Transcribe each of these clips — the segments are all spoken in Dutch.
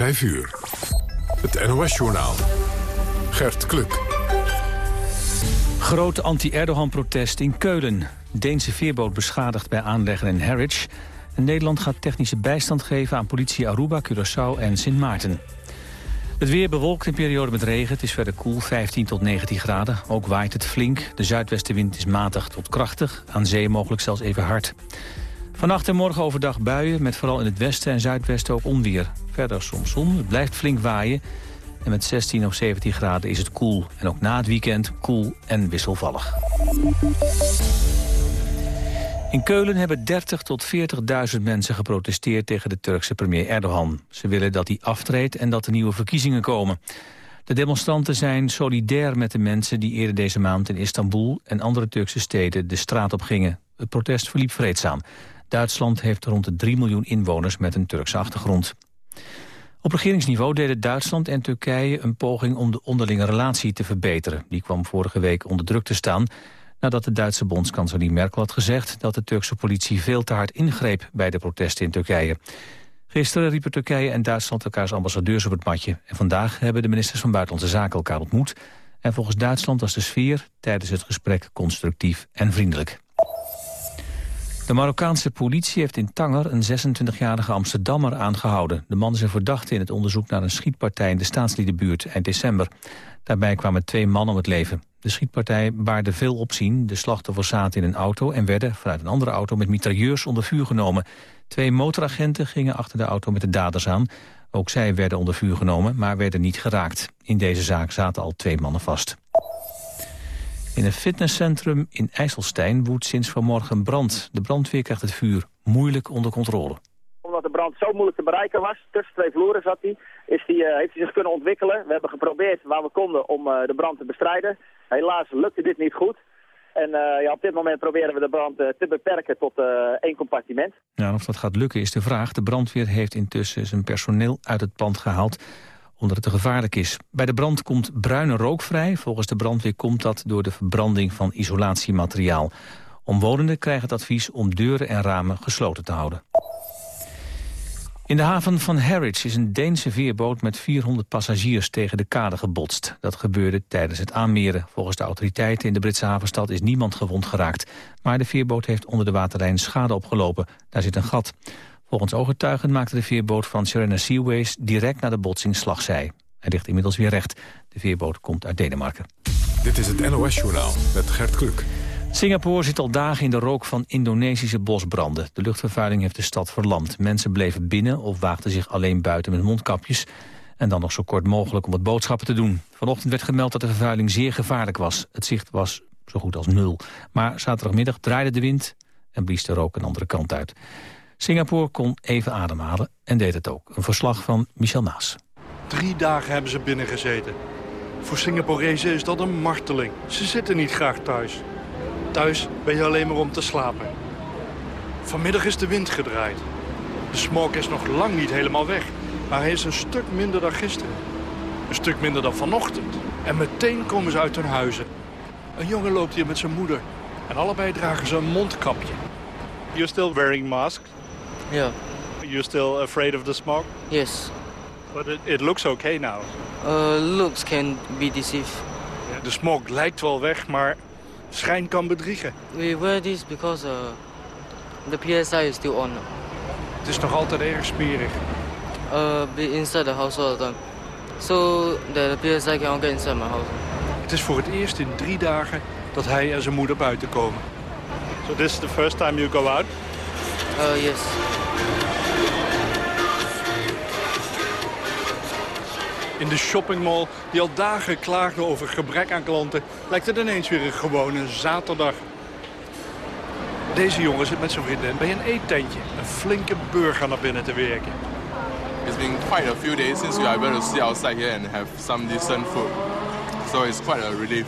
5 uur. Het NOS-journaal. Gert Kluk. Groot anti-Erdogan-protest in Keulen. Deense veerboot beschadigd bij aanleggen in Harwich. Nederland gaat technische bijstand geven aan politie Aruba, Curaçao en Sint Maarten. Het weer bewolkt in periode met regen. Het is verder koel, 15 tot 19 graden. Ook waait het flink. De zuidwestenwind is matig tot krachtig. Aan zee mogelijk zelfs even hard. Vannacht en morgen overdag buien, met vooral in het westen en zuidwesten ook onweer. Verder soms zon, het blijft flink waaien. En met 16 of 17 graden is het koel. En ook na het weekend koel en wisselvallig. In Keulen hebben 30 tot 40.000 mensen geprotesteerd tegen de Turkse premier Erdogan. Ze willen dat hij aftreedt en dat er nieuwe verkiezingen komen. De demonstranten zijn solidair met de mensen die eerder deze maand in Istanbul en andere Turkse steden de straat op gingen. Het protest verliep vreedzaam. Duitsland heeft rond de 3 miljoen inwoners met een Turkse achtergrond. Op regeringsniveau deden Duitsland en Turkije een poging om de onderlinge relatie te verbeteren. Die kwam vorige week onder druk te staan nadat de Duitse bondskanselier Merkel had gezegd dat de Turkse politie veel te hard ingreep bij de protesten in Turkije. Gisteren riepen Turkije en Duitsland elkaars ambassadeurs op het matje. En vandaag hebben de ministers van Buitenlandse Zaken elkaar ontmoet. En volgens Duitsland was de sfeer tijdens het gesprek constructief en vriendelijk. De Marokkaanse politie heeft in Tanger een 26-jarige Amsterdammer aangehouden. De man is een verdachte in het onderzoek naar een schietpartij in de staatsliedenbuurt eind december. Daarbij kwamen twee mannen om het leven. De schietpartij baarde veel opzien. De slachtoffers zaten in een auto en werden vanuit een andere auto met mitrailleurs onder vuur genomen. Twee motoragenten gingen achter de auto met de daders aan. Ook zij werden onder vuur genomen, maar werden niet geraakt. In deze zaak zaten al twee mannen vast. In een fitnesscentrum in IJsselstein woedt sinds vanmorgen brand. De brandweer krijgt het vuur moeilijk onder controle. Omdat de brand zo moeilijk te bereiken was, tussen twee vloeren zat hij, is die, uh, heeft hij zich kunnen ontwikkelen. We hebben geprobeerd waar we konden om uh, de brand te bestrijden. Helaas lukte dit niet goed. En uh, ja, op dit moment proberen we de brand te beperken tot één compartiment. Ja, of dat gaat lukken is de vraag. De brandweer heeft intussen zijn personeel uit het pand gehaald omdat het te gevaarlijk is. Bij de brand komt bruine rook vrij. Volgens de brandweer komt dat door de verbranding van isolatiemateriaal. Omwonenden krijgen het advies om deuren en ramen gesloten te houden. In de haven van Harwich is een Deense veerboot met 400 passagiers tegen de kade gebotst. Dat gebeurde tijdens het aanmeren. Volgens de autoriteiten in de Britse havenstad is niemand gewond geraakt. Maar de veerboot heeft onder de waterlijn schade opgelopen. Daar zit een gat. Volgens ooggetuigen maakte de veerboot van Serena Seaways direct na de botsing slagzij. Hij ligt inmiddels weer recht. De veerboot komt uit Denemarken. Dit is het NOS-journaal met Gert Kluk. Singapore zit al dagen in de rook van Indonesische bosbranden. De luchtvervuiling heeft de stad verlamd. Mensen bleven binnen of waagden zich alleen buiten met mondkapjes. En dan nog zo kort mogelijk om wat boodschappen te doen. Vanochtend werd gemeld dat de vervuiling zeer gevaarlijk was. Het zicht was zo goed als nul. Maar zaterdagmiddag draaide de wind en blies de rook een andere kant uit. Singapore kon even ademhalen en deed het ook. Een verslag van Michel Maas. Drie dagen hebben ze binnengezeten. Voor Singaporezen is dat een marteling. Ze zitten niet graag thuis. Thuis ben je alleen maar om te slapen. Vanmiddag is de wind gedraaid. De smog is nog lang niet helemaal weg. Maar hij is een stuk minder dan gisteren. Een stuk minder dan vanochtend. En meteen komen ze uit hun huizen. Een jongen loopt hier met zijn moeder. En allebei dragen ze een mondkapje. You're still wearing masks? Yeah. You're still afraid of the smog? Yes. But it, it looks okay now. Uh, looks can be deceived. De smog lijkt wel weg, maar schijn kan bedriegen. We wear this because uh, the PSI is still on. Het is nog altijd erg smerig. Uh, be inside the house all the time. So the PSI can get inside my house. Het is voor het eerst in drie dagen dat hij en zijn moeder buiten komen. So this is the first time you go out? Uh, yes. In de shoppingmall, die al dagen klaagde over gebrek aan klanten... lijkt het ineens weer een gewone zaterdag. Deze jongen zit met zijn vriendin bij een eettentje. Een flinke burger naar binnen te werken. It's been quite a few days since we are able to sit outside here and have some decent food. So it's quite a relief.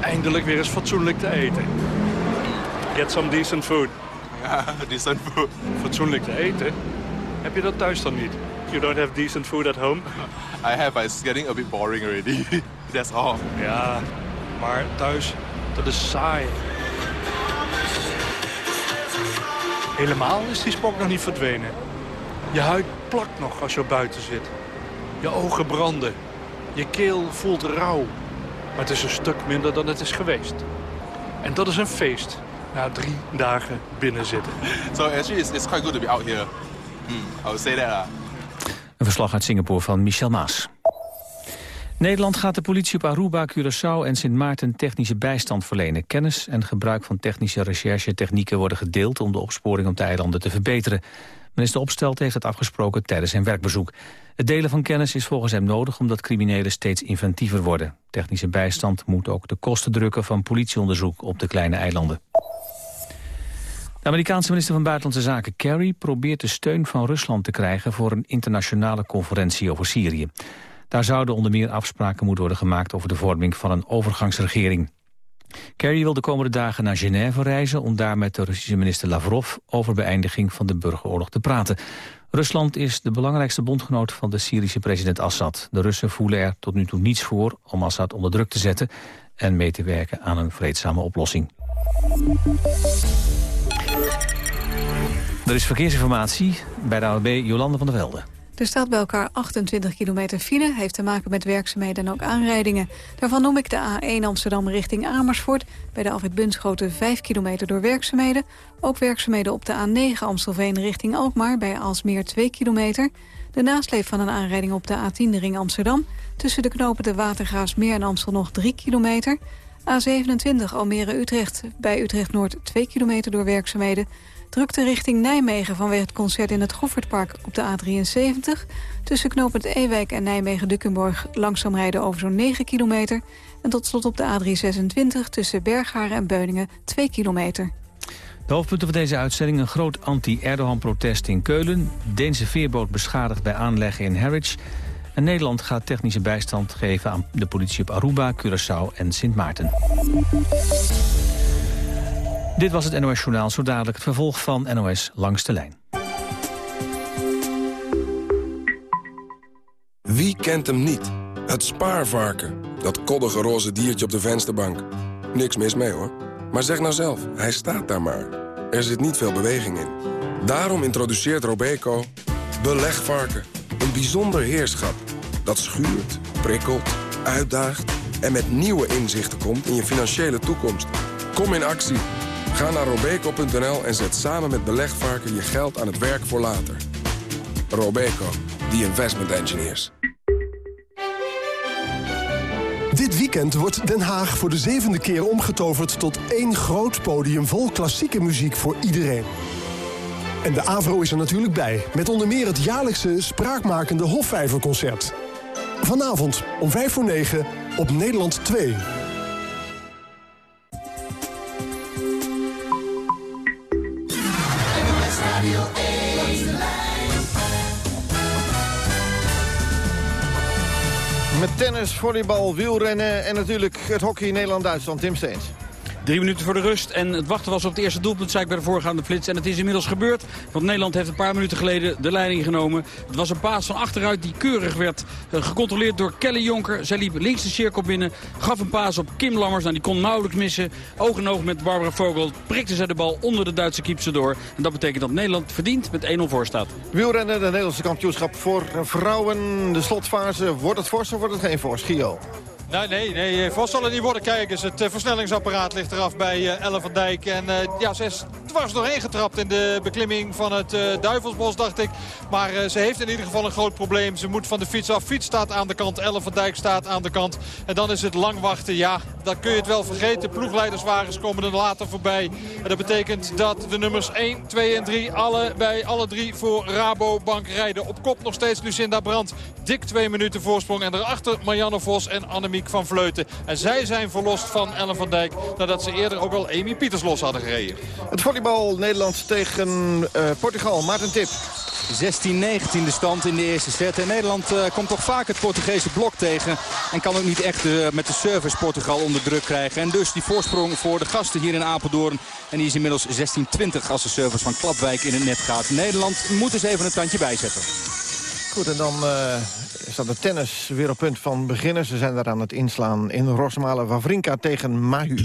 Eindelijk weer eens fatsoenlijk te eten. Get some decent food. Ja, decent food. Fatsoenlijk te eten? Heb je dat thuis dan niet? You don't have decent food at home? I have, but it's getting a bit boring already. That's all. Ja, maar thuis, dat is saai. Helemaal is die spok nog niet verdwenen. Je huid plakt nog als je buiten zit. Je ogen branden. Je keel voelt rauw. Maar het is een stuk minder dan het is geweest. En dat is een feest. Na drie dagen binnen zitten. So actually, it's, it's quite good to be out here. Hmm, I would say that. Uh. Een verslag uit Singapore van Michel Maas. Nederland gaat de politie op Aruba, Curaçao en Sint Maarten technische bijstand verlenen. Kennis en gebruik van technische recherche-technieken worden gedeeld om de opsporing op de eilanden te verbeteren. Minister Opstelt heeft het afgesproken tijdens zijn werkbezoek. Het delen van kennis is volgens hem nodig omdat criminelen steeds inventiever worden. Technische bijstand moet ook de kosten drukken van politieonderzoek op de kleine eilanden. De Amerikaanse minister van Buitenlandse Zaken Kerry probeert de steun van Rusland te krijgen voor een internationale conferentie over Syrië. Daar zouden onder meer afspraken moeten worden gemaakt over de vorming van een overgangsregering. Kerry wil de komende dagen naar Genève reizen om daar met de Russische minister Lavrov over beëindiging van de burgeroorlog te praten. Rusland is de belangrijkste bondgenoot van de Syrische president Assad. De Russen voelen er tot nu toe niets voor om Assad onder druk te zetten en mee te werken aan een vreedzame oplossing. Er is verkeersinformatie bij de AWB Jolande van der Velde. Er staat bij elkaar 28 kilometer file, heeft te maken met werkzaamheden en ook aanrijdingen. Daarvan noem ik de A1 Amsterdam richting Amersfoort. Bij de Alfred Bunschoten 5 kilometer door werkzaamheden. Ook werkzaamheden op de A9 Amstelveen richting Alkmaar bij Alsmeer 2 kilometer. De nasleep van een aanrijding op de A10 de ring Amsterdam. Tussen de knopen de Watergraafsmeer en Amstel nog 3 kilometer. A27 Almere-Utrecht bij Utrecht-Noord 2 kilometer door werkzaamheden. Drukte richting Nijmegen vanwege het concert in het Goffertpark op de A73. Tussen knooppunt Ewijk en Nijmegen-Dukkenborg langzaam rijden over zo'n 9 kilometer. En tot slot op de A326 tussen Bergharen en Beuningen 2 kilometer. De hoofdpunten van deze uitzending een groot anti-Erdogan-protest in Keulen. Deense veerboot beschadigd bij aanleggen in Harwich. En Nederland gaat technische bijstand geven aan de politie op Aruba, Curaçao en Sint Maarten. Dit was het NOS Journaal, zo dadelijk het vervolg van NOS Langs de Lijn. Wie kent hem niet? Het spaarvarken. Dat koddige roze diertje op de vensterbank. Niks mis mee hoor. Maar zeg nou zelf, hij staat daar maar. Er zit niet veel beweging in. Daarom introduceert Robeco belegvarken. Een bijzonder heerschap. Dat schuurt, prikkelt, uitdaagt... en met nieuwe inzichten komt in je financiële toekomst. Kom in actie Ga naar robeco.nl en zet samen met belegvarken je geld aan het werk voor later. Robeco, the investment engineers. Dit weekend wordt Den Haag voor de zevende keer omgetoverd tot één groot podium vol klassieke muziek voor iedereen. En de AVRO is er natuurlijk bij, met onder meer het jaarlijkse spraakmakende Hofvijverconcert. Vanavond om 5 voor 9 op Nederland 2. Tennis, volleybal, wielrennen en natuurlijk het hockey Nederland-Duitsland. Tim Steens. Drie minuten voor de rust en het wachten was op het eerste doelpunt, zei ik bij de voorgaande flits. En het is inmiddels gebeurd, want Nederland heeft een paar minuten geleden de leiding genomen. Het was een paas van achteruit die keurig werd eh, gecontroleerd door Kelly Jonker. Zij liep links de cirkel binnen, gaf een paas op Kim Lammers. Nou, die kon nauwelijks missen. Oog in oog met Barbara Vogel prikte zij de bal onder de Duitse kiepse door. En dat betekent dat Nederland verdient met 1-0 voor staat. Wielrennen, de Nederlandse kampioenschap voor vrouwen. De slotfase, wordt het fors of wordt het geen fors? Gio? Nee, nee, nee. Vos zal het niet worden. Kijk eens, het eh, versnellingsapparaat ligt eraf bij uh, Elle van Dijk. En ja, ze is dwars doorheen getrapt in de beklimming van het Duivelsbos, dacht ik. Maar ze heeft in ieder geval een groot probleem. Ze moet van de fiets af. Fiets staat aan de kant, Elle van Dijk staat aan de kant. En dan is het lang wachten. Ja, dan kun je het wel vergeten. Ploegleiderswagens komen er later voorbij. En dat betekent dat de nummers 1, 2 en 3 alle, bij alle drie voor Rabobank rijden. Op kop nog steeds Lucinda Brandt. Dik twee minuten voorsprong. En daarachter Marianne Vos en Annemie van Vleuten. En zij zijn verlost van Ellen van Dijk nadat ze eerder ook al Amy Pieters los hadden gereden. Het volleybal Nederland tegen uh, Portugal. Maarten Tip. 16-19 de stand in de eerste set. En Nederland uh, komt toch vaak het Portugese blok tegen. En kan ook niet echt uh, met de service Portugal onder druk krijgen. En dus die voorsprong voor de gasten hier in Apeldoorn. En die is inmiddels 16-20 als de service van Klapwijk in het net gaat. Nederland moet eens even een tandje bijzetten. Goed, en dan eh, uh, staat de tennis weer op punt van beginnen. Ze zijn daar aan het inslaan in Rosmalen. Wawrinka tegen Mahu.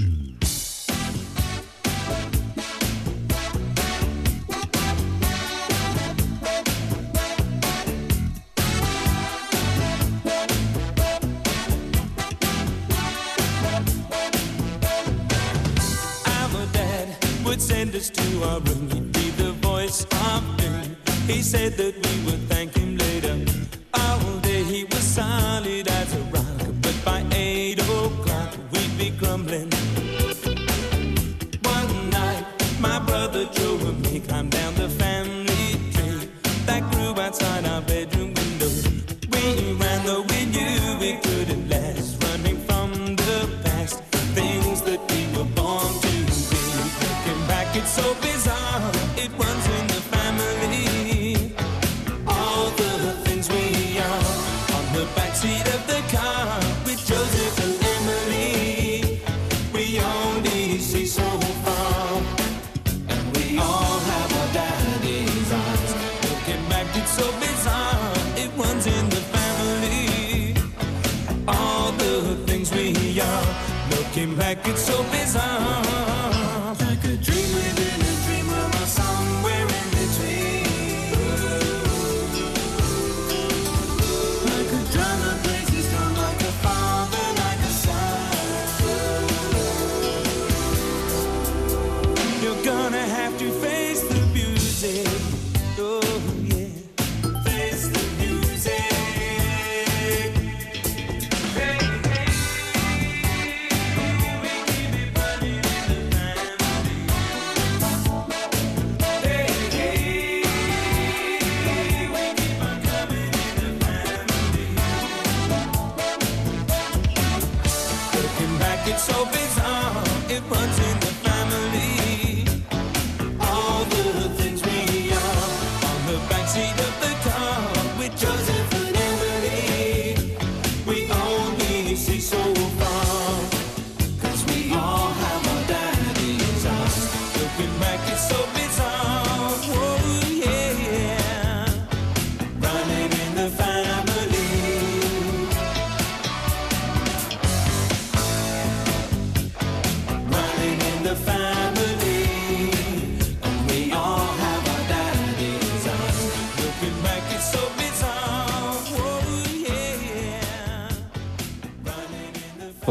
send us to our room. Be the voice of. He said that we would thank him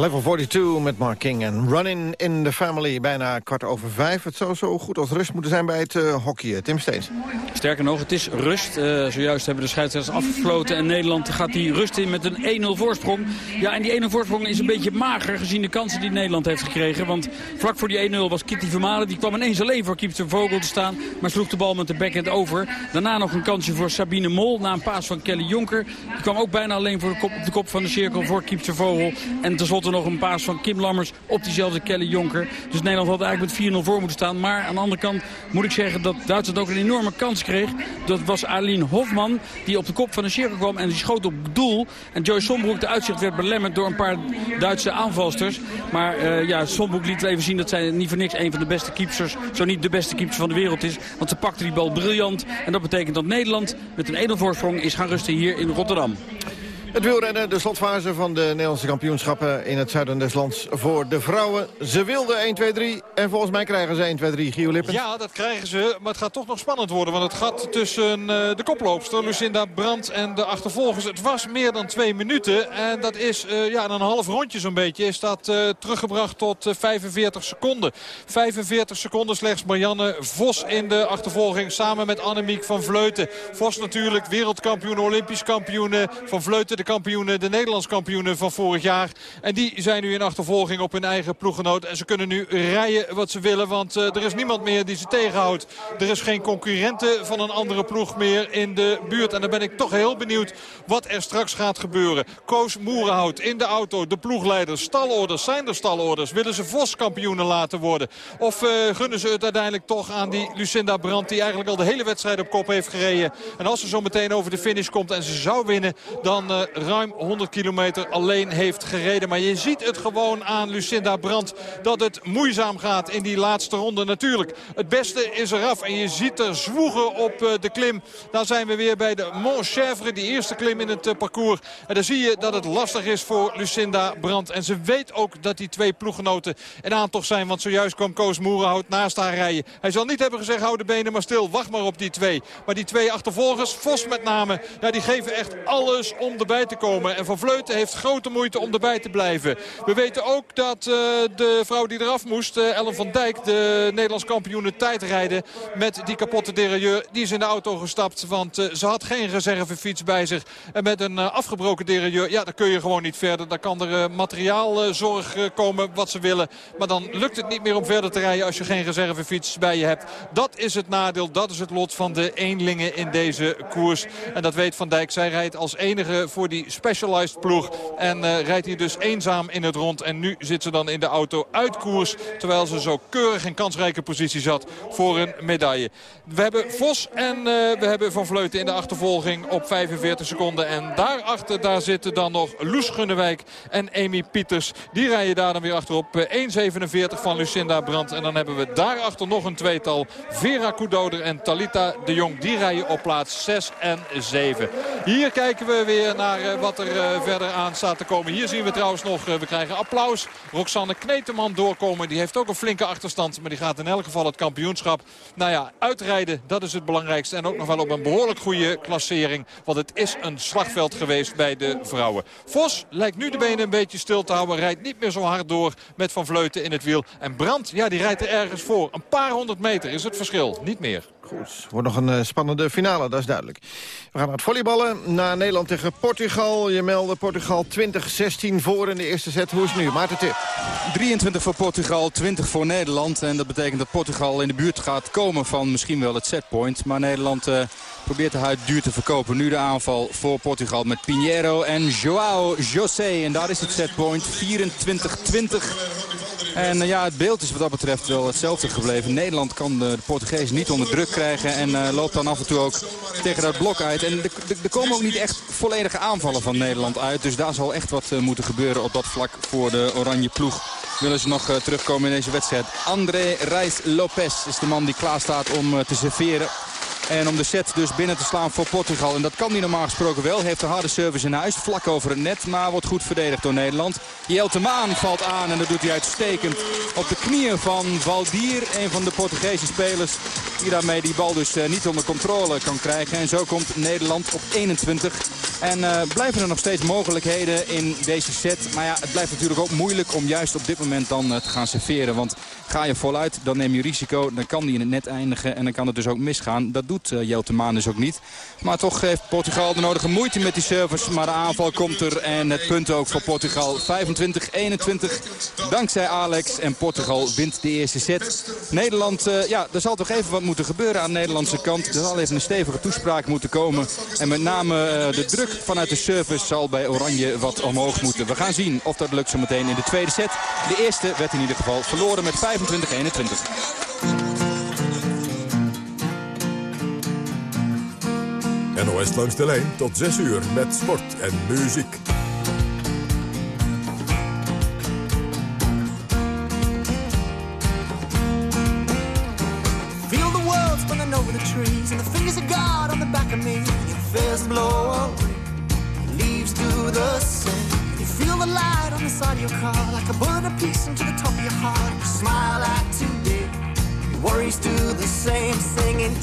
Level 42 met Mark King en Running in the Family. Bijna kwart over vijf. Het zou zo goed als rust moeten zijn bij het uh, hockeyen. Tim Steens. Sterker nog, het is rust. Uh, zojuist hebben de scheidsrechters afgefloten. En Nederland gaat die rust in met een 1-0 voorsprong. Ja, en die 1-0 voorsprong is een beetje mager gezien de kansen die Nederland heeft gekregen. Want vlak voor die 1-0 was Kitty Vermalen. Die kwam ineens alleen voor Kiepster Vogel te staan. Maar sloeg de bal met de backhand over. Daarna nog een kansje voor Sabine Mol. Na een paas van Kelly Jonker. Die kwam ook bijna alleen voor de kop, op de kop van de cirkel voor Kiepster Vogel. En tenslotte nog een paas van Kim Lammers op diezelfde Kelly Jonker. Dus Nederland had eigenlijk met 4-0 voor moeten staan. Maar aan de andere kant moet ik zeggen dat Duitsland ook een enorme kans kreeg. Dat was Aline Hofman die op de kop van de cirkel kwam en die schoot op doel. En Joyce Sombroek, de uitzicht, werd belemmerd door een paar Duitse aanvalsters. Maar uh, ja, Sombroek liet even zien dat zij niet voor niks een van de beste keepsters, zo niet de beste keepster van de wereld is. Want ze pakte die bal briljant. En dat betekent dat Nederland met een 1-0 voorsprong is gaan rusten hier in Rotterdam. Het wielrennen, de slotfase van de Nederlandse kampioenschappen in het zuiden des lands voor de vrouwen. Ze wilden 1, 2, 3 en volgens mij krijgen ze 1, 2, 3. Gio Lippen. Ja, dat krijgen ze, maar het gaat toch nog spannend worden. Want het gaat tussen uh, de koploopster Lucinda Brandt en de achtervolgers. Het was meer dan twee minuten en dat is uh, ja, een half rondje zo'n beetje. Is dat uh, teruggebracht tot 45 seconden. 45 seconden slechts Marianne Vos in de achtervolging samen met Annemiek van Vleuten. Vos natuurlijk wereldkampioen, olympisch kampioen van Vleuten de kampioenen, de Nederlands kampioenen van vorig jaar. En die zijn nu in achtervolging op hun eigen ploeggenoot. En ze kunnen nu rijden wat ze willen, want uh, er is niemand meer die ze tegenhoudt. Er is geen concurrente van een andere ploeg meer in de buurt. En dan ben ik toch heel benieuwd wat er straks gaat gebeuren. Koos Moerenhout in de auto, de ploegleiders, stalorders. Zijn er stalorders? Willen ze Vos kampioenen laten worden? Of uh, gunnen ze het uiteindelijk toch aan die Lucinda Brandt... die eigenlijk al de hele wedstrijd op kop heeft gereden. En als ze zo meteen over de finish komt en ze zou winnen... dan uh, ruim 100 kilometer alleen heeft gereden. Maar je ziet het gewoon aan Lucinda Brandt dat het moeizaam gaat in die laatste ronde. Natuurlijk, het beste is eraf. En je ziet er zwoegen op uh, de klim. Dan zijn we weer bij de Mont Chèvre, die eerste klim in het uh, parcours. En dan zie je dat het lastig is voor Lucinda Brandt. En ze weet ook dat die twee ploeggenoten een aantocht zijn. Want zojuist kwam Koos Moerenhout naast haar rijden. Hij zal niet hebben gezegd, hou de benen maar stil. Wacht maar op die twee. Maar die twee achtervolgers, Vos met name, ja, die geven echt alles om erbij te komen. En Van Vleuten heeft grote moeite om erbij te blijven. We weten ook dat uh, de vrouw die eraf moest, uh, Ellen van Dijk, de Nederlands kampioene tijdrijden met die kapotte derailleur, die is in de auto gestapt. Want uh, ze had geen reservefiets bij zich. En met een afgebroken derailleur, ja, dan kun je gewoon niet verder. Dan kan er materiaalzorg komen wat ze willen. Maar dan lukt het niet meer om verder te rijden als je geen reservefiets bij je hebt. Dat is het nadeel, dat is het lot van de eenlingen in deze koers. En dat weet Van Dijk. Zij rijdt als enige voor die Specialized ploeg. En rijdt hier dus eenzaam in het rond. En nu zit ze dan in de auto uit koers. Terwijl ze zo keurig in kansrijke positie zat voor een medaille. We hebben Vos en uh, we hebben Van Vleuten in de achtervolging op 45 seconden. En daarachter daar zitten dan nog Loes Gunnewijk en Amy Pieters. Die rijden daar dan weer achterop. 1.47 van Lucinda Brandt. En dan hebben we daarachter nog een tweetal. Vera Koedoder en Talita de Jong. Die rijden op plaats 6 en 7. Hier kijken we weer naar uh, wat er uh, verder aan staat te komen. Hier zien we trouwens nog, we krijgen applaus. Roxanne Kneteman doorkomen. Die heeft ook een flinke achterstand. Maar die gaat in elk geval het kampioenschap. Nou ja, uitrijden, dat is het belangrijkste. En ook nog wel op een behoorlijk goede klassering. Want het is een slagveld geweest bij de vrouwen. Vos lijkt nu de benen een beetje stil te houden. Rijdt niet meer zo hard door met Van Vleuten in het wiel. En Brandt, ja, die rijdt er ergens voor. Een paar honderd meter is het verschil. Niet meer. Goed, wordt nog een uh, spannende finale, dat is duidelijk. We gaan naar het volleyballen. Naar Nederland tegen Portugal. Je meldde Portugal 20-16 voor in de eerste set. Hoe is het nu? Maarten Tip. 23 voor Portugal, 20 voor Nederland. En dat betekent dat Portugal in de buurt gaat komen van misschien wel het setpoint. Maar Nederland uh, probeert de huid duur te verkopen. Nu de aanval voor Portugal met Pinheiro en Joao José. En daar is het setpoint. 24-20. En uh, ja, het beeld is wat dat betreft wel hetzelfde gebleven. Nederland kan de, de Portugees niet onder druk krijgen. En uh, loopt dan af en toe ook tegen dat blok uit. En er komen ook niet echt volledige aanvallen van Nederland uit. Dus daar zal echt wat moeten gebeuren op dat vlak voor de oranje ploeg. Willen ze nog terugkomen in deze wedstrijd. André Reis Lopez is de man die klaar staat om te serveren. En om de set dus binnen te slaan voor Portugal. En dat kan hij normaal gesproken wel. Heeft een harde service in huis. Vlak over het net. Maar wordt goed verdedigd door Nederland. Jeltemaan valt aan. En dat doet hij uitstekend. Op de knieën van Valdier. Een van de Portugese spelers. Die daarmee die bal dus uh, niet onder controle kan krijgen. En zo komt Nederland op 21. En uh, blijven er nog steeds mogelijkheden in deze set. Maar ja, het blijft natuurlijk ook moeilijk om juist op dit moment dan uh, te gaan serveren. Want ga je voluit, dan neem je risico. Dan kan die in het net eindigen. En dan kan het dus ook misgaan. Dat doet uh, Jelte Maan dus ook niet. Maar toch heeft Portugal de nodige moeite met die service. Maar de aanval komt er. En het punt ook voor Portugal. 25-21 dankzij Alex. En Portugal wint de eerste set. Nederland, uh, ja, er zal toch even wat moeten gebeuren aan de Nederlandse kant. Er zal even een stevige toespraak moeten komen. En met name uh, de druk vanuit de service zal bij Oranje wat omhoog moeten. We gaan zien of dat lukt zo meteen in de tweede set. De eerste werd in ieder geval verloren met 25-21. NOS langs de lijn tot 6 uur met sport en muziek. Feel the world spinning over the trees and the fingers of God on the back of me. It feels blow away, leaves do the same. You feel the light on the side of your car like a a piece into the top of your heart. You smile at today, your worries do the same, singing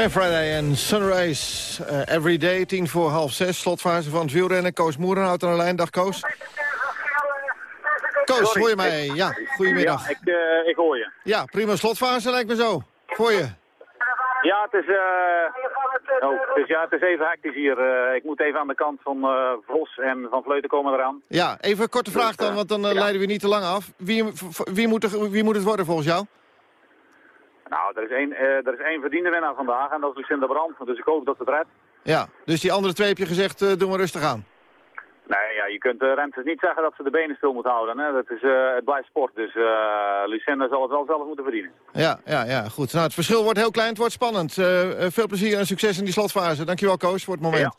Met Friday en Sunrise eh, Every Day, tien voor half zes. Slotfase van het wielrennen. Koos Moerenhout aan de lijn. Dag Koos. Koos, Sorry. hoor je mij? Ja, goedemiddag. Ja, ik, eh, ik hoor je. Ja, prima slotfase lijkt me zo. Voor je. Ja, het is, eh, oh, is, ja, het is even hectisch hier. Eh, ik moet even aan de kant van Vos en Van Vleuten komen eraan. Ja, even een korte vraag dan, want dan leiden we niet te lang af. Wie, wie, moet er, wie moet het worden volgens jou? Nou, er is één, eh, er is één verdiende winnaar vandaag en dat is Lucinda Brand. Dus ik hoop dat het redt. Ja, dus die andere twee heb je gezegd, eh, doen we rustig aan. Nee, ja, je kunt de renners niet zeggen dat ze de benen stil moeten houden. Hè? Dat is, eh, het blijft sport, dus eh Lucinda zal het wel zelf moeten verdienen. Ja, ja, ja, goed. Nou, het verschil wordt heel klein, het wordt spannend. Eh, eh, veel plezier en succes in die slotfase. Dankjewel, Koos, voor het moment.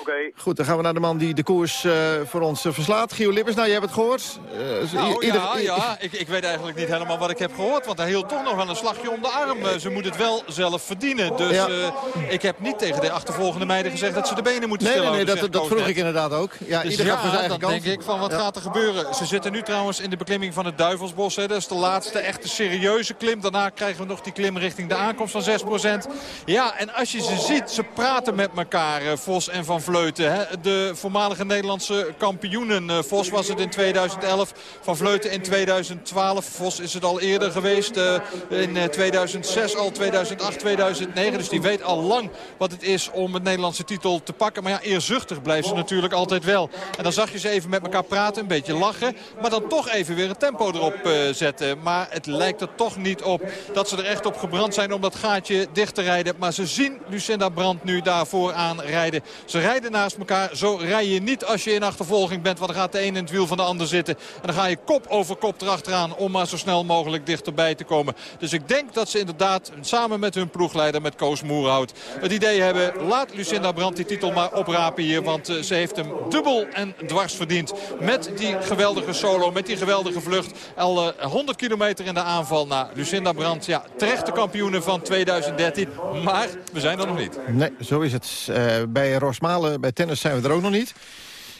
Oké. Goed, dan gaan we naar de man die de koers eh, voor ons eh, verslaat. Gio Lippers, nou, jij hebt het gehoord. Eh, Nou, ieder- ja, ja. Ik, ik weet eigenlijk niet helemaal wat ik heb gehoord. Want hij hield toch nog wel een slagje om de arm. Eh, Ze moet het wel zelf verdienen. Dus Ja. eh, ik heb niet tegen de achtervolgende meiden gezegd dat ze de benen moeten Nee, nee, nee, dat, dat vroeg net. ik inderdaad ook. Ja, Ieder ja, voor dan denk ik van wat Ja. gaat er gebeuren. Ze zitten nu trouwens in de beklimming van het Duivelsbos. Hè. Dat is de laatste echte serieuze klim. Daarna krijgen we nog die klim richting de aankomst van 6%. Ja, en als je ze ziet, ze praten met elkaar, eh, Vos en Van Vleuten. Hè. De voormalige Nederlandse kampioenen. Eh, Vos was het in 2011, Van Vleuten in 2012. Vos is het al eerder geweest. eh, in eh, 2006 al, 2008, 2009. Dus die weet al lang wat het is om het Nederlandse titel te pakken. Maar ja, eerzuchtig blijft ze natuurlijk altijd wel. En dan zag je ze even met elkaar praten, een beetje lachen. Maar dan toch even weer een tempo erop eh, zetten. Maar het lijkt er toch niet op dat ze er echt op gebrand zijn om dat gaatje dicht te rijden. Maar ze zien Lucinda Brandt nu daarvoor aanrijden. Ze rijden naast elkaar. Zo rij je niet als je in achtervolging bent. Want dan gaat de een in het wiel van de ander zitten. En dan ga je kop over kop erachteraan om maar zo snel mogelijk dichterbij te komen. Dus ik denk dat ze inderdaad samen met hun ploegleider, met Koos Moerhout, het idee hebben. Laat Lucinda Brandt die titel maar oprapen hier. Want eh, ze heeft hem dubbel en dwars verdiend. Met die geweldige solo, met die geweldige vlucht. Al eh, 100 kilometer in de aanval naar Lucinda Brandt. Ja, terecht de kampioene van 2013. Maar we zijn er nog niet. Nee, zo is het. Eh, bij Rosmalen, bij tennis zijn we er ook nog niet.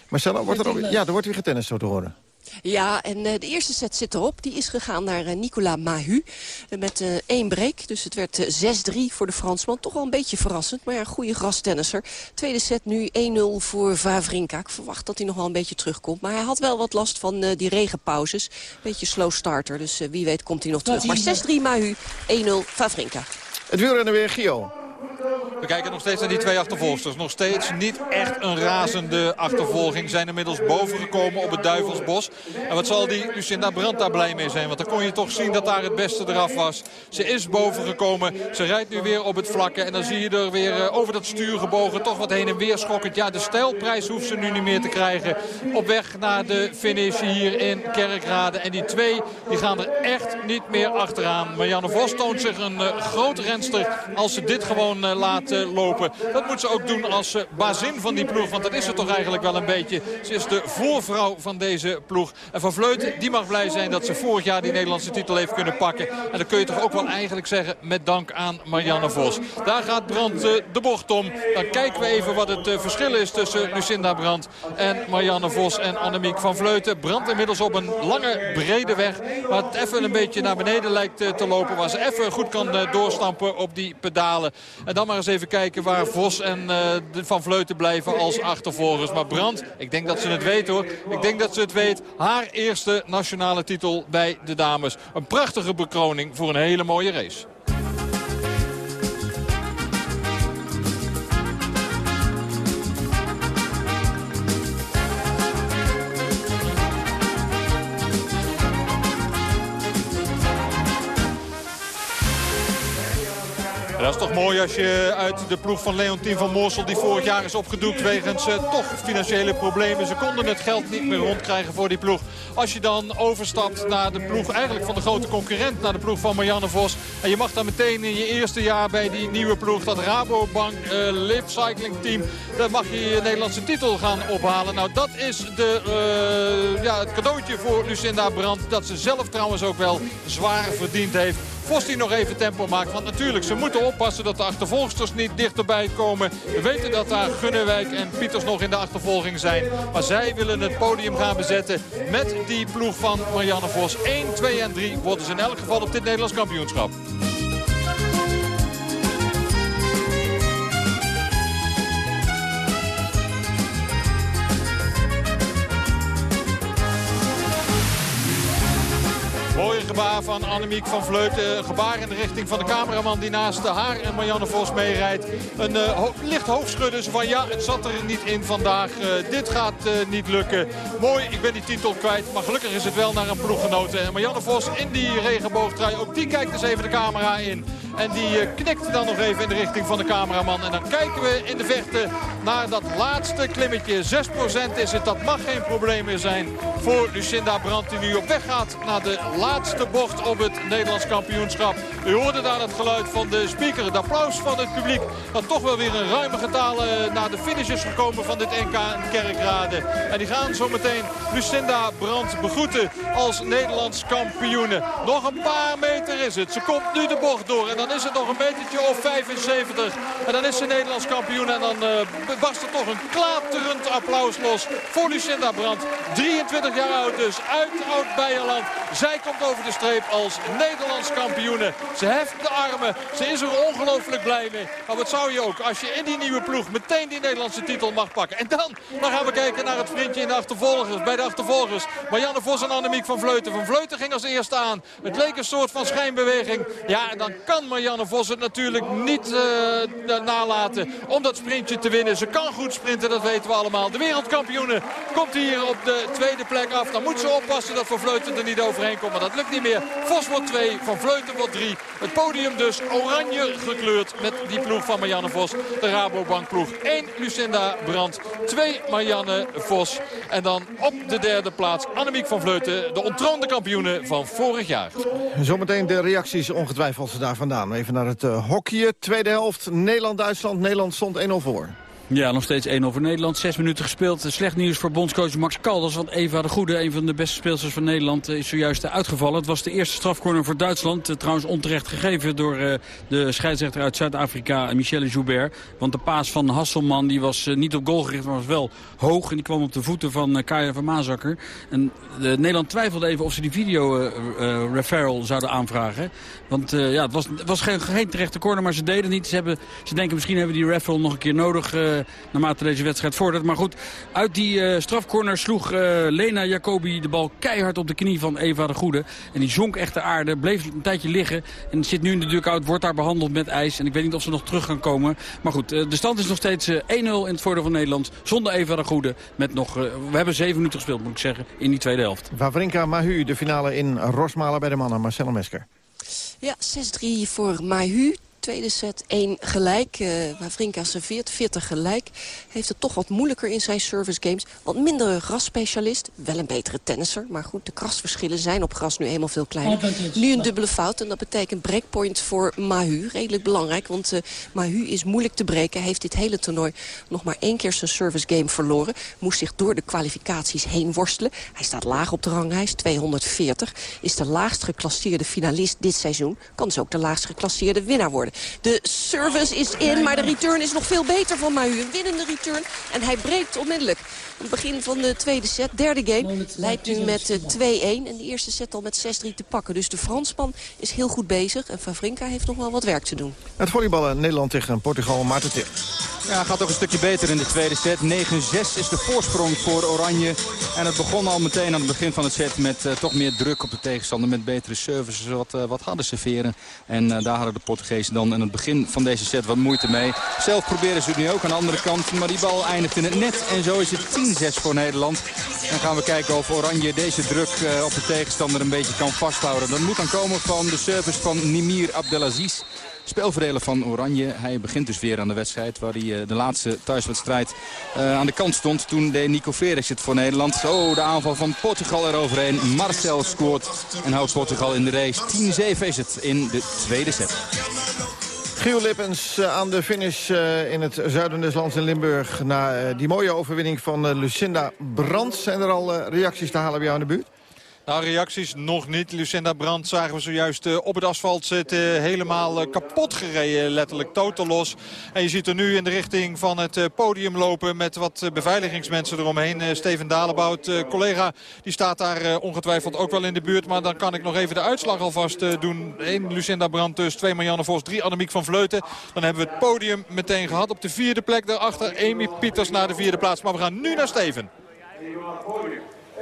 Marcella, wordt er, ook, ja, er wordt weer getennist zo te horen. Ja, en eh, de eerste set zit erop. Die is gegaan naar eh, Nicolas Mahu eh, met eh, één break. Dus het werd eh, 6-3 voor de Fransman. Toch wel een beetje verrassend, maar ja, goede grastennisser. Tweede set nu 1-0 voor Vavrinka. Ik verwacht dat hij nog wel een beetje terugkomt. Maar hij had wel wat last van eh, die regenpauzes. Beetje slow starter, dus wie weet komt hij nog terug. Maar 6-3 Mahu, 1-0 Vavrinka. Het wielrennen weer, Gio. We kijken nog steeds naar die twee achtervolgsters. Nog steeds niet echt een razende achtervolging. Zijn inmiddels bovengekomen op het Duivelsbos. En wat zal die Lucinda Brandt daar blij mee zijn? Want dan kon je toch zien dat daar het beste eraf was. Ze is bovengekomen. Ze rijdt nu weer op het vlakke. En dan zie je er weer eh, over dat stuur gebogen. Toch wat heen en weer schokkend. Ja, de stijlprijs hoeft ze nu niet meer te krijgen. Op weg naar de finish hier in Kerkrade. En die twee die gaan er echt niet meer achteraan. Marianne Vos toont zich een eh, grote renster als ze dit gewoon eh, laat eh, lopen. Dat moet ze ook doen als uh, bazin van die ploeg. Want dat is ze toch eigenlijk wel een beetje. Ze is de voorvrouw van deze ploeg. En Van Vleuten die mag blij zijn dat ze vorig jaar die Nederlandse titel heeft kunnen pakken. En dat kun je toch ook wel eigenlijk zeggen met dank aan Marianne Vos. Daar gaat Brandt uh, de bocht om. Dan kijken we even wat het verschil is tussen Lucinda Brandt en Marianne Vos en Annemiek van Vleuten. Brandt inmiddels op een lange brede weg. Waar het even een beetje naar beneden lijkt te lopen. Waar ze even goed kan doorstampen op die pedalen. En dan maar eens even kijken waar Vos en uh, Van Vleuten blijven als achtervolgers. Maar Brandt, ik denk dat ze het weet hoor. Ik denk dat ze het weet. Haar eerste nationale titel bij de dames. Een prachtige bekroning voor een hele mooie race. Is toch mooi als je uit de ploeg van Leontien van Moorsel... die vorig jaar is opgedoekt wegens uh, toch financiële problemen. Ze konden het geld niet meer rondkrijgen voor die ploeg. Als je dan overstapt naar de ploeg eigenlijk van de grote concurrent... naar de ploeg van Marianne Vos. En je mag dan meteen in je eerste jaar bij die nieuwe ploeg... dat Rabobank uh, Cycling Team... dan mag je je Nederlandse titel gaan ophalen. Nou, dat is de, uh, ja, het cadeautje voor Lucinda Brandt. Dat ze zelf trouwens ook wel zwaar verdiend heeft. Vos die nog even tempo maakt. Want natuurlijk, ze moeten oppassen dat de achtervolgsters niet dichterbij komen. We weten dat daar Gunnewijk en Pieters nog in de achtervolging zijn. Maar zij willen het podium gaan bezetten met die ploeg van Marianne Vos. 1, 2 en 3 worden ze in elk geval op dit Nederlands kampioenschap. Mooie gebaar van Annemiek van Vleuten. Gebaar in de richting van de cameraman die naast haar en Marianne Vos meerijdt. Een ho licht hoofdschudden van ja, het zat er niet in vandaag. Uh, dit gaat uh, niet lukken. Mooi, ik ben die titel kwijt. Maar gelukkig is het wel naar een ploeggenote. En Marianne Vos in die regenboogtrui. Ook die kijkt dus even de camera in. En die knikt dan nog even in de richting van de cameraman. En dan kijken we in de vechten naar dat laatste klimmetje. 6% is het, dat mag geen probleem meer zijn voor Lucinda Brandt. Die nu op weg gaat naar de laatste bocht op het Nederlands kampioenschap. U hoorde daar het geluid van de speaker. Het applaus van het publiek. Dat toch wel weer een ruime getale naar de finish is gekomen van dit NK in Kerkrade. En die gaan zo meteen Lucinda Brandt begroeten als Nederlands kampioene. Nog een paar meter is het. Ze komt nu de bocht door. Dan is het nog een metertje of 75. En dan is ze Nederlands kampioen. En dan uh, barst er toch een klaterend applaus los voor Lucinda Brandt. 23 jaar oud dus. Uit Oud-Beierland. Zij komt over de streep als Nederlands kampioene. Ze heft de armen. Ze is er ongelooflijk blij mee. Maar wat zou je ook als je in die nieuwe ploeg meteen die Nederlandse titel mag pakken. En dan, dan gaan we kijken naar het vriendje in de achtervolgers. Bij de achtervolgers. Marianne Vos en Annemiek van Vleuten. Van Vleuten ging als eerste aan. Het leek een soort van schijnbeweging. Ja, en dan kan Marianne Vos het natuurlijk niet uh, nalaten om dat sprintje te winnen. Ze kan goed sprinten, dat weten we allemaal. De wereldkampioene komt hier op de tweede plek af. Dan moet ze oppassen dat Van Vleuten er niet overheen komt. Maar dat lukt niet meer. Vos wordt 2, Van Vleuten wordt 3. Het podium dus oranje gekleurd met die ploeg van Marianne Vos. De Rabobank ploeg. 1 Lucinda Brandt. 2 Marianne Vos. En dan op de derde plaats Annemiek van Vleuten. De ontroonde kampioene van vorig jaar. Zometeen de reacties ongetwijfeld daar vandaan. Even naar het uh. Tweede helft Nederland-Duitsland. Nederland stond 1-0 voor. Ja, nog steeds 1-0 voor Nederland. Zes minuten gespeeld. Slecht nieuws voor bondscoach Max Kalders. Want Eva de Goede, een van de beste speelsters van Nederland, is zojuist uitgevallen. Het was de eerste strafcorner voor Duitsland. Trouwens onterecht gegeven door uh, de scheidsrechter uit Zuid-Afrika, Michelle Joubert. Want de paas van Hasselman die was niet op goal gericht, maar was wel hoog. En die kwam op de voeten van Kaya van Maasakker. En Nederland twijfelde even of ze die video referral zouden aanvragen. Want ja, het was, was geen, geen terechte corner, maar ze deden niet. Ze, hebben, ze denken misschien hebben die referral nog een keer nodig naarmate deze wedstrijd vordert. Maar goed, uit die uh, strafcorner sloeg uh, Lena Jacobi de bal keihard op de knie van Eva de Goede. En die zonk echt de aarde, bleef een tijdje liggen. En zit nu in de dugout, wordt daar behandeld met ijs. En ik weet niet of ze nog terug gaan komen. Maar goed, uh, de stand is nog steeds 1-0 in het voordeel van Nederland. Zonder Eva de Goede. Met nog, we hebben zeven minuten gespeeld, moet ik zeggen, in die tweede helft. Wawrinka Mahu, de finale in Rosmalen bij de mannen. Marcelo Mesker. Ja, 6-3 voor Mahu. Tweede set 1 gelijk. Uh, Wawrinka serveert 40 gelijk. Heeft het toch wat moeilijker in zijn service games. Wat mindere grasspecialist. Wel een betere tennisser. Maar goed, de krasverschillen zijn op gras nu eenmaal veel kleiner. Nu een dubbele fout. En dat betekent breakpoint voor Mahu. Redelijk belangrijk. Want uh, Mahu is moeilijk te breken. Heeft dit hele toernooi nog maar één keer zijn service game verloren. Moest zich door de kwalificaties heen worstelen. Hij staat laag op de ranglijst. 240. Is de laagst geclasseerde finalist dit seizoen. Kan dus ook de laagst geclasseerde winnaar worden. De service is in, maar de return is nog veel beter van Mahu. Een winnende return en hij breekt onmiddellijk. Aan het begin van de tweede set, derde game, leidt nu met 2-1. En de eerste set al met 6-3 te pakken. Dus de Fransman is heel goed bezig. En Favrinka heeft nog wel wat werk te doen. Het volleyballen Nederland tegen Portugal, Maarten Tip. Ja, gaat ook een stukje beter in de tweede set. 9-6 is de voorsprong voor Oranje. En het begon al meteen aan het begin van het set met uh, toch meer druk op de tegenstander. Met betere services, wat, uh, wat hadden serveren. En uh, daar hadden de Portugezen dan in het begin van deze set wat moeite mee. Zelf proberen ze het nu ook aan de andere kant. Maar die bal eindigt in het net. En zo is het 10-6 voor Nederland. Dan gaan we kijken of Oranje deze druk eh, op de tegenstander een beetje kan vasthouden. Dat moet dan komen van de service van Nimir Abdelaziz. Speelverdeler van Oranje. Hij begint dus weer aan de wedstrijd waar hij eh, de laatste thuiswedstrijd uh, aan de kant stond. Toen deed Nico Verex het voor Nederland. Zo, de aanval van Portugal eroverheen. Marcel scoort en houdt Portugal in de race. 10-7 is het in de tweede set. Giel Lippens uh, aan de finish uh, in het zuiden des lands in Limburg... na uh, die mooie overwinning van Lucinda Brandt. Zijn er al reacties te halen bij jou in de buurt? Nou, reacties nog niet. Lucinda Brandt zagen we zojuist uh, op het asfalt zitten. Helemaal uh, kapot gereden, letterlijk totaal los. En je ziet er nu in de richting van het uh, podium lopen... met wat beveiligingsmensen eromheen. Steven Dalebout, collega, die staat daar ongetwijfeld ook wel in de buurt. Maar dan kan ik nog even de uitslag alvast doen. 1 Lucinda Brandt dus, 2 Marianne Vos, 3 Annemiek van Vleuten. Dan hebben we het podium meteen gehad. Op de vierde plek daarachter Amy Pieters naar de vierde plaats. Maar we gaan nu naar Steven.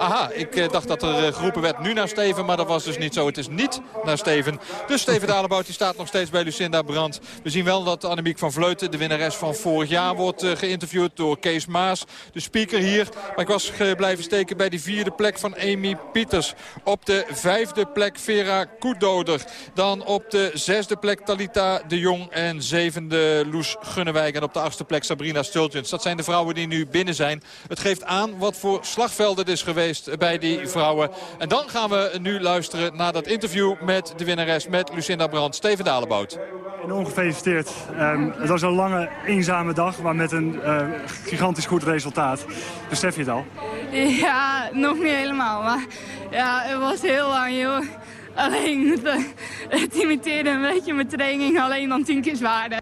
Aha, ik eh, dacht dat er eh, geroepen werd nu naar Steven, maar dat was dus niet zo. Het is niet naar Steven. Dus Steven Dalebout die staat nog steeds bij Lucinda Brandt. We zien wel dat Annemiek van Vleuten, de winnares van vorig jaar, wordt uh, geïnterviewd door Kees Maas, de speaker hier. Maar ik was blijven steken bij die vierde plek van Amy Pieters. Op de vijfde plek Vera Koedoder. Dan op de zesde plek Talita de Jong en zevende Loes Gunnewijk. En op de achtste plek Sabrina Stultjens. Dat zijn de vrouwen die nu binnen zijn. Het geeft aan wat voor slagveld het is geweest bij die vrouwen. En dan gaan we nu luisteren naar dat interview met de winnares, met Lucinda Brandt, Steven Dalebout. En ongefeliciteerd. Um, het was een lange, eenzame dag, maar met een uh, gigantisch goed resultaat. Besef je het al? Ja, nog niet helemaal. Maar ja, het was heel lang, joh. Alleen, het, het imiteerde een beetje mijn training, alleen dan tien keer zwaarder.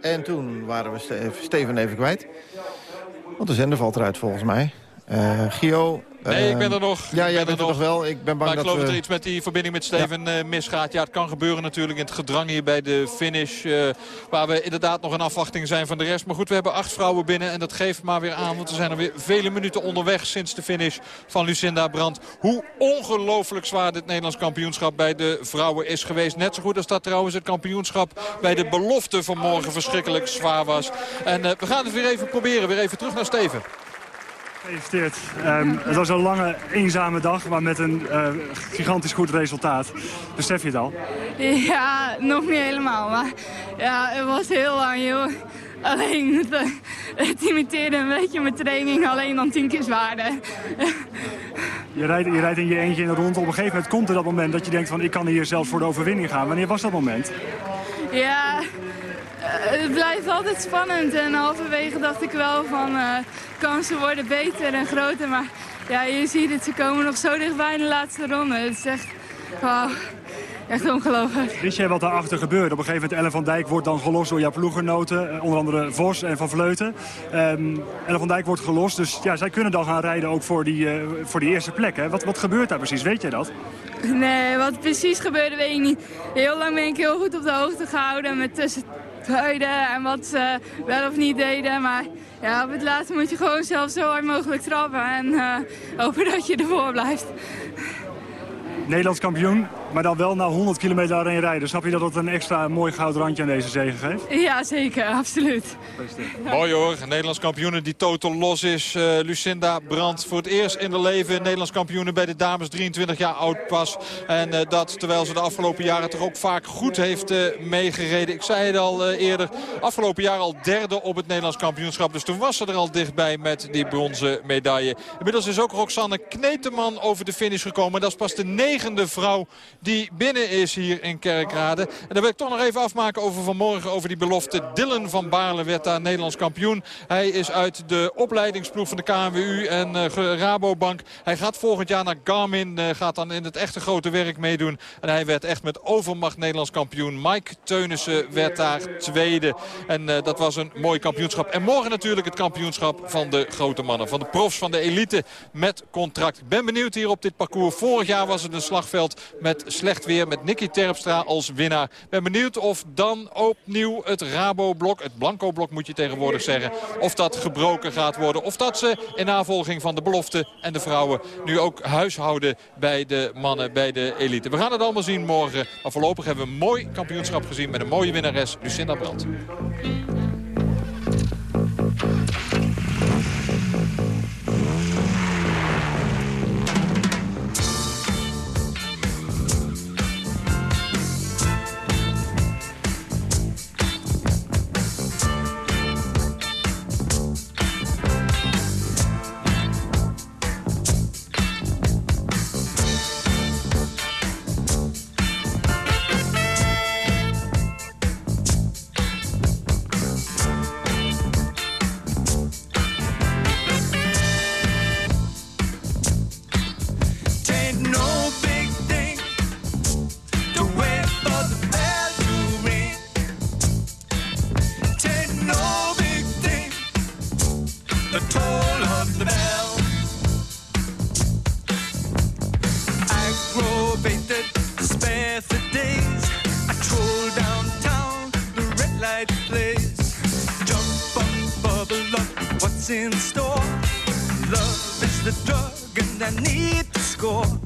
En toen waren we Steven even kwijt. Want de zender valt eruit volgens mij. Uh, Gio, Nee, ik ben er nog. Ja, jij bent er nog wel. Ik ben bang maar ik dat geloof dat er iets met die verbinding met Steven ja. misgaat. Ja, het kan gebeuren natuurlijk in het gedrang hier bij de finish. Waar we inderdaad nog een afwachting zijn van de rest. Maar goed, we hebben acht vrouwen binnen. En dat geeft maar weer aan. Want we zijn er weer vele minuten onderweg sinds de finish van Lucinda Brandt. Hoe ongelooflijk zwaar dit Nederlands kampioenschap bij de vrouwen is geweest. Net zo goed als dat trouwens het kampioenschap bij de belofte van morgen verschrikkelijk zwaar was. En we gaan het weer even proberen. Weer even terug naar Steven. Gefeliciteerd. Um, het was een lange, eenzame dag, maar met een uh, gigantisch goed resultaat. Besef je het al? Ja, nog niet helemaal. Maar ja, het was heel lang, joh. Alleen, het, het imiteerde een beetje mijn training, alleen dan tien keer zwaarder. Je rijdt, je rijdt in je eentje in de rond. Op een gegeven moment komt er dat moment dat je denkt van... ik kan hier zelfs voor de overwinning gaan. Wanneer was dat moment? Ja, het blijft altijd spannend. En halverwege dacht ik wel van uh, kansen worden beter en groter. Maar ja, je ziet het, ze komen nog zo dichtbij in de laatste ronde. Het is echt, wow, echt ongelooflijk. Wist jij wat daarachter gebeurde? Op een gegeven moment Ellen van Dijk wordt dan gelost door jouw ploeggenoten. Onder andere Vos en Van Vleuten. Um, Ellen van Dijk wordt gelost, dus ja, zij kunnen dan gaan rijden ook voor die, uh, voor die eerste plek. Hè? Wat, wat gebeurt daar precies? Weet jij dat? Nee, wat precies gebeurde weet ik niet. Heel lang ben ik heel goed op de hoogte gehouden met tussen en wat ze wel of niet deden. Maar ja, op het laatste moet je gewoon zelf zo hard mogelijk trappen en uh, hopen dat je ervoor blijft. Nederlands kampioen, maar dan wel na 100 kilometer daarheen rijden. Snap je dat dat een extra mooi goud randje aan deze zege geeft? Ja, zeker. Absoluut. Ja. Mooi hoor. Nederlands kampioen die totaal los is. Uh, Lucinda Brandt voor het eerst in haar leven Nederlands kampioen bij de dames 23 jaar oud pas. En uh, dat terwijl ze de afgelopen jaren toch ook vaak goed heeft uh, meegereden. Ik zei het al eerder. Afgelopen jaar al derde op het Nederlands kampioenschap. Dus toen was ze er al dichtbij met die bronzen medaille. Inmiddels is ook Roxanne Kneteman over de finish gekomen. Dat is pas de negende vrouw die binnen is hier in Kerkrade. En dan wil ik toch nog even afmaken over vanmorgen, over die belofte. Dylan van Baarle werd daar Nederlands kampioen. Hij is uit de opleidingsploeg van de KNWU en uh, Rabobank. Hij gaat volgend jaar naar Garmin, uh, gaat dan in het echte grote werk meedoen. En hij werd echt met overmacht Nederlands kampioen. Mike Teunissen werd daar tweede. En uh, dat was een mooi kampioenschap. En morgen natuurlijk het kampioenschap van de grote mannen. Van de profs, van de elite met contract. Ik ben benieuwd hier op dit parcours. Vorig jaar was het een slagveld met slecht weer. Met Nicky Terpstra als winnaar. Ben benieuwd of dan opnieuw het Rabo-blok, het Blanco-blok moet je tegenwoordig zeggen. Of dat gebroken gaat worden. Of dat ze in navolging van de belofte en de vrouwen nu ook huishouden bij de mannen, bij de elite. We gaan het allemaal zien morgen. Maar voorlopig hebben we een mooi kampioenschap gezien met een mooie winnares, Lucinda Brandt. faith spare for days. I troll downtown, the red light plays. Jump on, bubble up, what's in store? Love is the drug, and I need to score.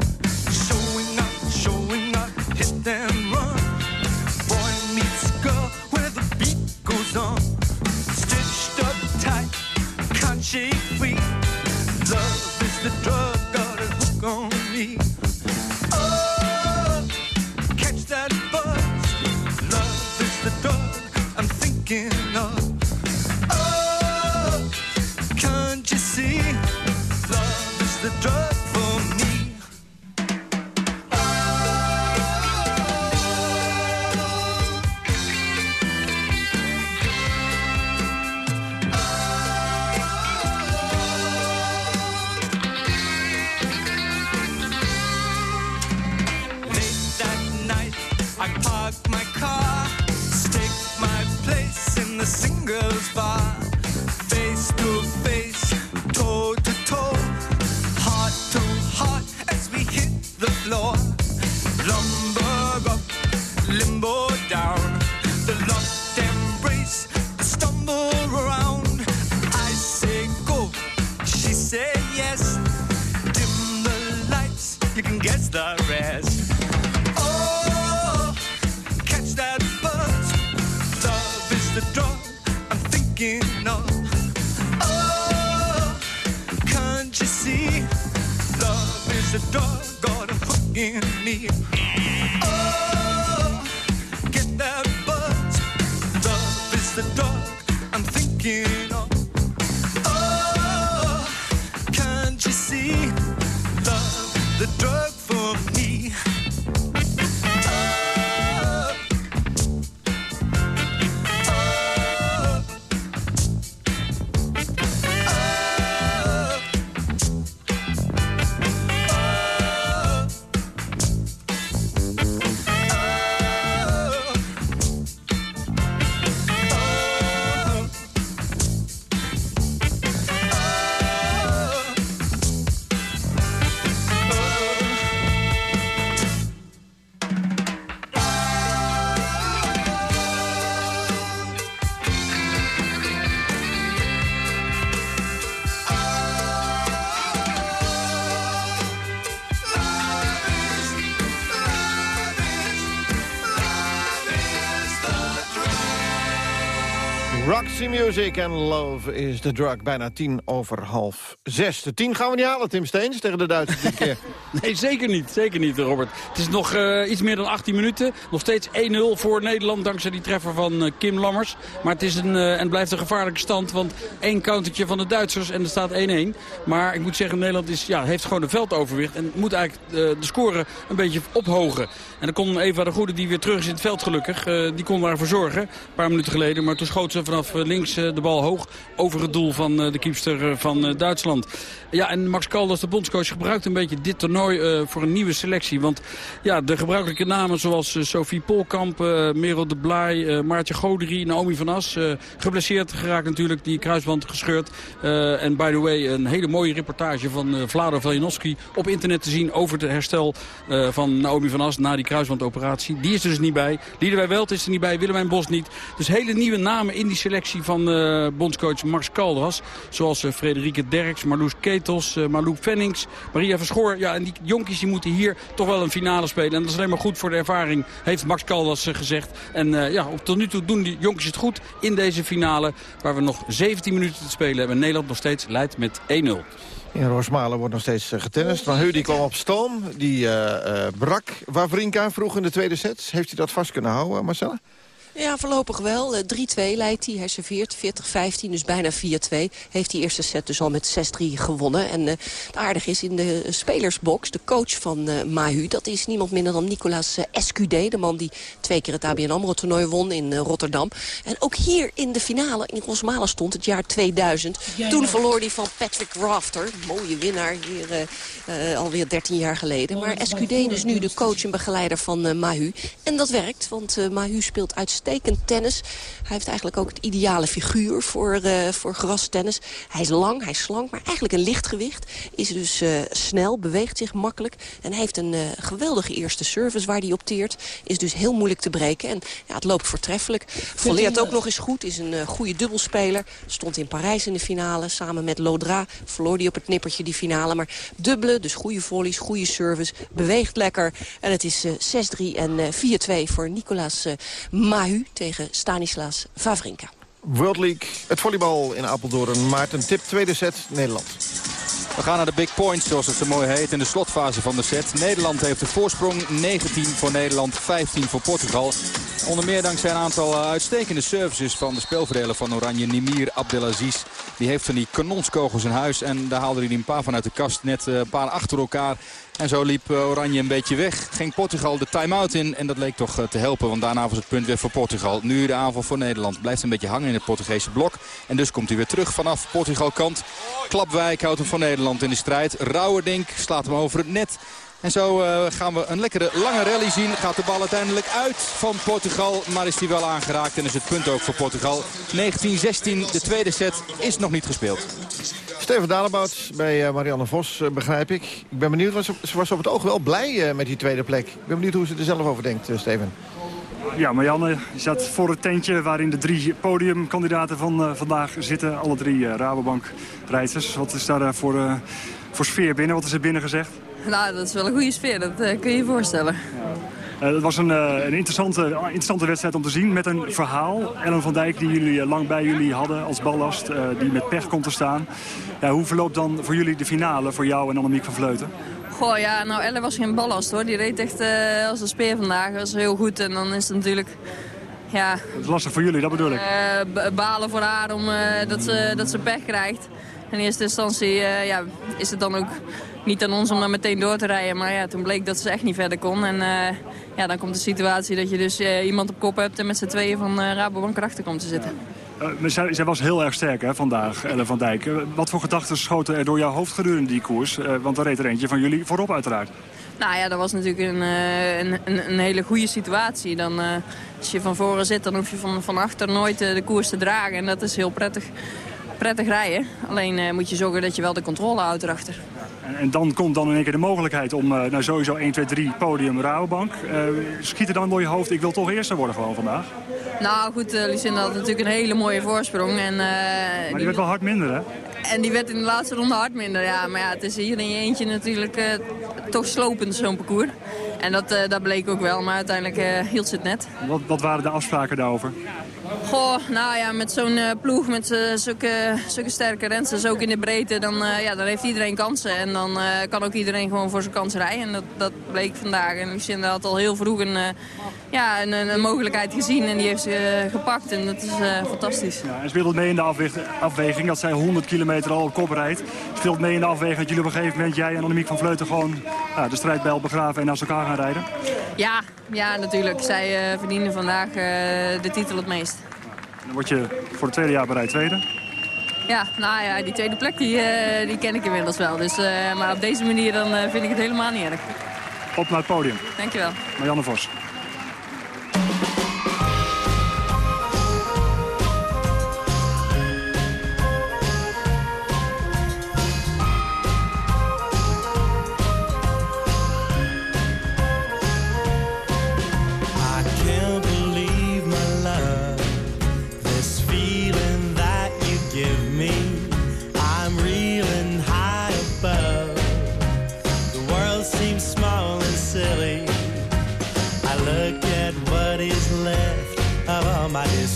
I'm thinking of. Oh, can't you see? Love, the drug Music and Love is the drug. Bijna tien over half zes. De tien gaan we niet halen, Tim Steens, tegen de Duitsers. Nee, zeker niet. Zeker niet, Robert. Het is nog eh, iets meer dan 18 minuten. Nog steeds 1-0 voor Nederland dankzij die treffer van eh, Kim Lammers. Maar het is een, eh, en blijft een gevaarlijke stand. Want één countertje van de Duitsers en er staat 1-1. Maar ik moet zeggen, Nederland is, ja, heeft gewoon een veldoverwicht. En moet eigenlijk de score een beetje ophogen. En dan kon Eva de Goede, die weer terug is in het veld gelukkig. die kon daarvoor zorgen, een paar minuten geleden. Maar toen schoot ze vanaf links de bal hoog over het doel van de kiepster van Duitsland. Ja, en Max Caldas, de bondscoach, gebruikt een beetje dit toernooi voor een nieuwe selectie. Want ja, de gebruikelijke namen zoals Sophie Polkamp, Merel de Blaai, Maartje Goderie, Naomi van As. geblesseerd geraakt natuurlijk, die kruisband gescheurd. en by the way, een hele mooie reportage van Vlado Veljanovski op internet te zien over het herstel van Naomi van As na die kruisbandoperatie. Die is er dus niet bij. Liederwij Welt is er niet bij, Willemijn Bos niet. Dus hele nieuwe namen in die selectie van bondscoach Max Caldas. Zoals Frederike Derks, Marloes Ketels, Marloek Vennings, Maria Verschoor. Ja, en die jonkies die moeten hier toch wel een finale spelen. En dat is alleen maar goed voor de ervaring, heeft Max Caldas gezegd. En uh, ja, tot nu toe doen die jonkies het goed in deze finale. Waar we nog 17 minuten te spelen hebben. En Nederland nog steeds leidt met 1-0. In Roosmalen wordt nog steeds getennist. Van Heu die kwam op stoom. Die uh, uh, brak Wawrinka vroeg in de tweede set. Heeft hij dat vast kunnen houden, Marcella? Ja, voorlopig wel. 3-2 leidt hij. Hij serveert 40-15, dus bijna 4-2. Heeft die eerste set dus al met 6-3 gewonnen. En uh, het aardige is in de spelersbox, de coach van uh, Mahu... dat is niemand minder dan Nicolas uh, SQD. De man die twee keer het ABN AMRO-toernooi won in Rotterdam. En ook hier in de finale in Rosmalen stond het jaar 2000. Ja, ja. Toen verloor hij van Patrick Rafter. Mooie winnaar hier alweer 13 jaar geleden. Maar SQD is nu de coach en begeleider van Mahu. En dat werkt, want Mahu speelt uitstekend uitstekend tennis. Hij heeft eigenlijk ook het ideale figuur voor, uh, voor grastennis. Hij is lang, hij is slank, maar eigenlijk een lichtgewicht. Is dus uh, snel, beweegt zich makkelijk. En heeft een uh, geweldige eerste service waar hij opteert. Is dus heel moeilijk te breken. En ja, het loopt voortreffelijk. Volleert ook nog eens goed. Is een goede dubbelspeler. Stond in Parijs in de finale. Samen met Lodra verloor hij op het nippertje die finale. Maar dubbele, dus goede volleys, goede service. Beweegt lekker. En het is 6-3 en 4-2 voor Nicolas Mahu tegen Stanislas Wawrinka. World League, het volleybal in Apeldoorn. Maarten Tip, tweede set, Nederland. We gaan naar de big points, zoals het zo mooi heet, in de slotfase van de set. Nederland heeft de voorsprong, 19 voor Nederland, 15 voor Portugal. Onder meer dankzij een aantal eh, uitstekende services van de speelverdeler van Oranje, Nimir Abdelaziz. Die heeft van die kanonskogels in huis en daar haalde hij een paar van uit de kast, net eh, een paar achter elkaar. En zo liep eh, Oranje een beetje weg. Ging Portugal de time-out in en dat leek toch te helpen. Want daarna was het punt weer voor Portugal. Nu de aanval voor Nederland. Blijft een beetje hangen in het Portugese blok. En dus komt hij weer terug vanaf Portugal kant. Klapwijk houdt hem voor Nederland in de strijd. Rauwerdink slaat hem over het net. En zo uh, gaan we een lekkere lange rally zien. Gaat de bal uiteindelijk uit van Portugal. Maar is die wel aangeraakt en is het punt ook voor Portugal. 19-16, de tweede set, is nog niet gespeeld. Steven Dalebout bij uh, Marianne Vos, uh, begrijp ik. Ik ben benieuwd, was, ze was op het oog wel blij met die tweede plek. Ik ben benieuwd hoe ze er zelf over denkt, Steven. Ja, Marianne je zat voor het tentje waarin de drie podiumkandidaten van vandaag zitten. Alle drie Rabobank-rijders. Wat is daar voor, voor sfeer binnen? Wat is er binnen gezegd? Nou, dat is wel een goede sfeer, dat uh, kun je je voorstellen. Ja. Uh, het was een, uh, een interessante, interessante wedstrijd om te zien met een verhaal. Ellen van Dijk, die jullie lang bij jullie hadden als ballast, die met pech komt te staan. Ja, hoe verloopt dan voor jullie de finale, voor jou en Annemiek van Vleuten? Goh, ja, nou Ellen was geen ballast hoor. Die reed echt als een speer vandaag. Dat was heel goed en dan is het natuurlijk... Ja, dat is lastig voor jullie, dat bedoel ik. balen voor haar om, dat, ze, dat ze pech krijgt. In eerste instantie ja, is het dan ook niet aan ons om dan meteen door te rijden. Maar ja, toen bleek dat ze echt niet verder kon. En ja, dan komt de situatie dat je dus iemand op kop hebt... en met z'n tweeën van Rabobank erachter komt te zitten. Uh, zij, was heel erg sterk hè, vandaag, Ellen van Dijk. wat voor gedachten schoten er door jouw hoofd gedurende die koers? want er reed er eentje van jullie voorop uiteraard. Nou ja, dat was natuurlijk een, een, een, een hele goede situatie. Dan, als je van voren zit, dan hoef je van, van achter nooit de koers te dragen. En dat is heel prettig, prettig rijden. Alleen moet je zorgen dat je wel de controle houdt erachter. En, en, dan komt dan in één keer de mogelijkheid om uh, nou sowieso 1, 2, 3 podium Rabobank. Uh, schiet er dan door je hoofd, ik wil toch eerste worden gewoon vandaag? Nou goed, uh, Lucinda had natuurlijk een hele mooie voorsprong. En, maar die, die werd wel hard minder hè? En die werd in de laatste ronde hard minder, ja. Maar ja, het is hier in je eentje natuurlijk toch slopend zo'n parcours. En dat, dat bleek ook wel, maar uiteindelijk hield ze het net. Wat, wat waren de afspraken daarover? Goh, nou ja, met zo'n uh, ploeg, met uh, zulke, zulke sterke rensters, ook in de breedte, dan, uh, ja, dan heeft iedereen kansen. En dan kan ook iedereen gewoon voor zijn kans rijden. En dat, dat bleek vandaag. En Lucinda had al heel vroeg een, ja, een, een, mogelijkheid gezien en die heeft ze gepakt. En dat is fantastisch. Ja, en speelt mee in de afweging dat zij 100 kilometer al op kop rijdt. Speelt mee in de afweging dat jullie op een gegeven moment, jij en Annemiek van Vleuten, gewoon de strijdbijl begraven en naast elkaar gaan rijden? Ja, ja natuurlijk. Zij verdienen vandaag de titel het meest. Dan word je voor het tweede jaar bereid tweede. Ja, nou ja, die tweede plek die, uh, die ken ik inmiddels wel. Dus, uh, maar op deze manier dan, uh, vind ik het helemaal niet erg. Op naar het podium. Dankjewel. Marianne Vos.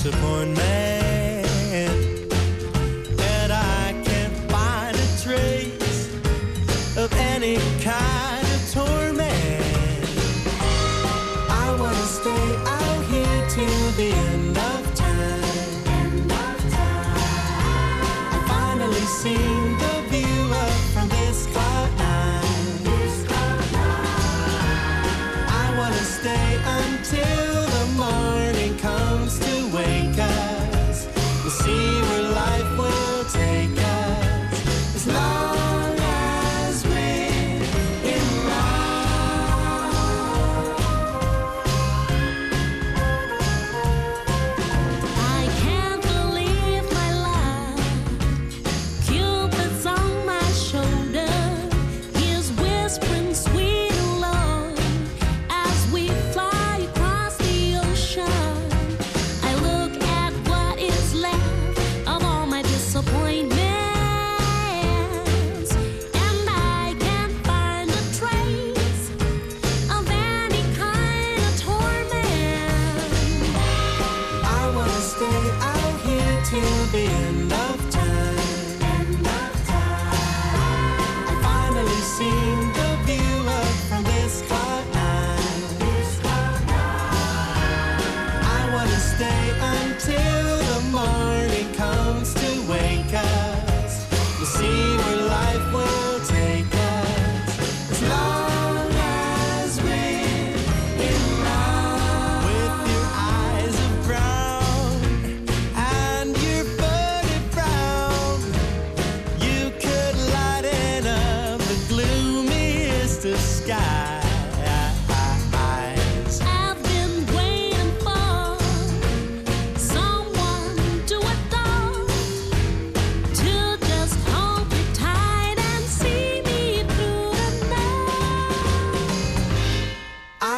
disappointed.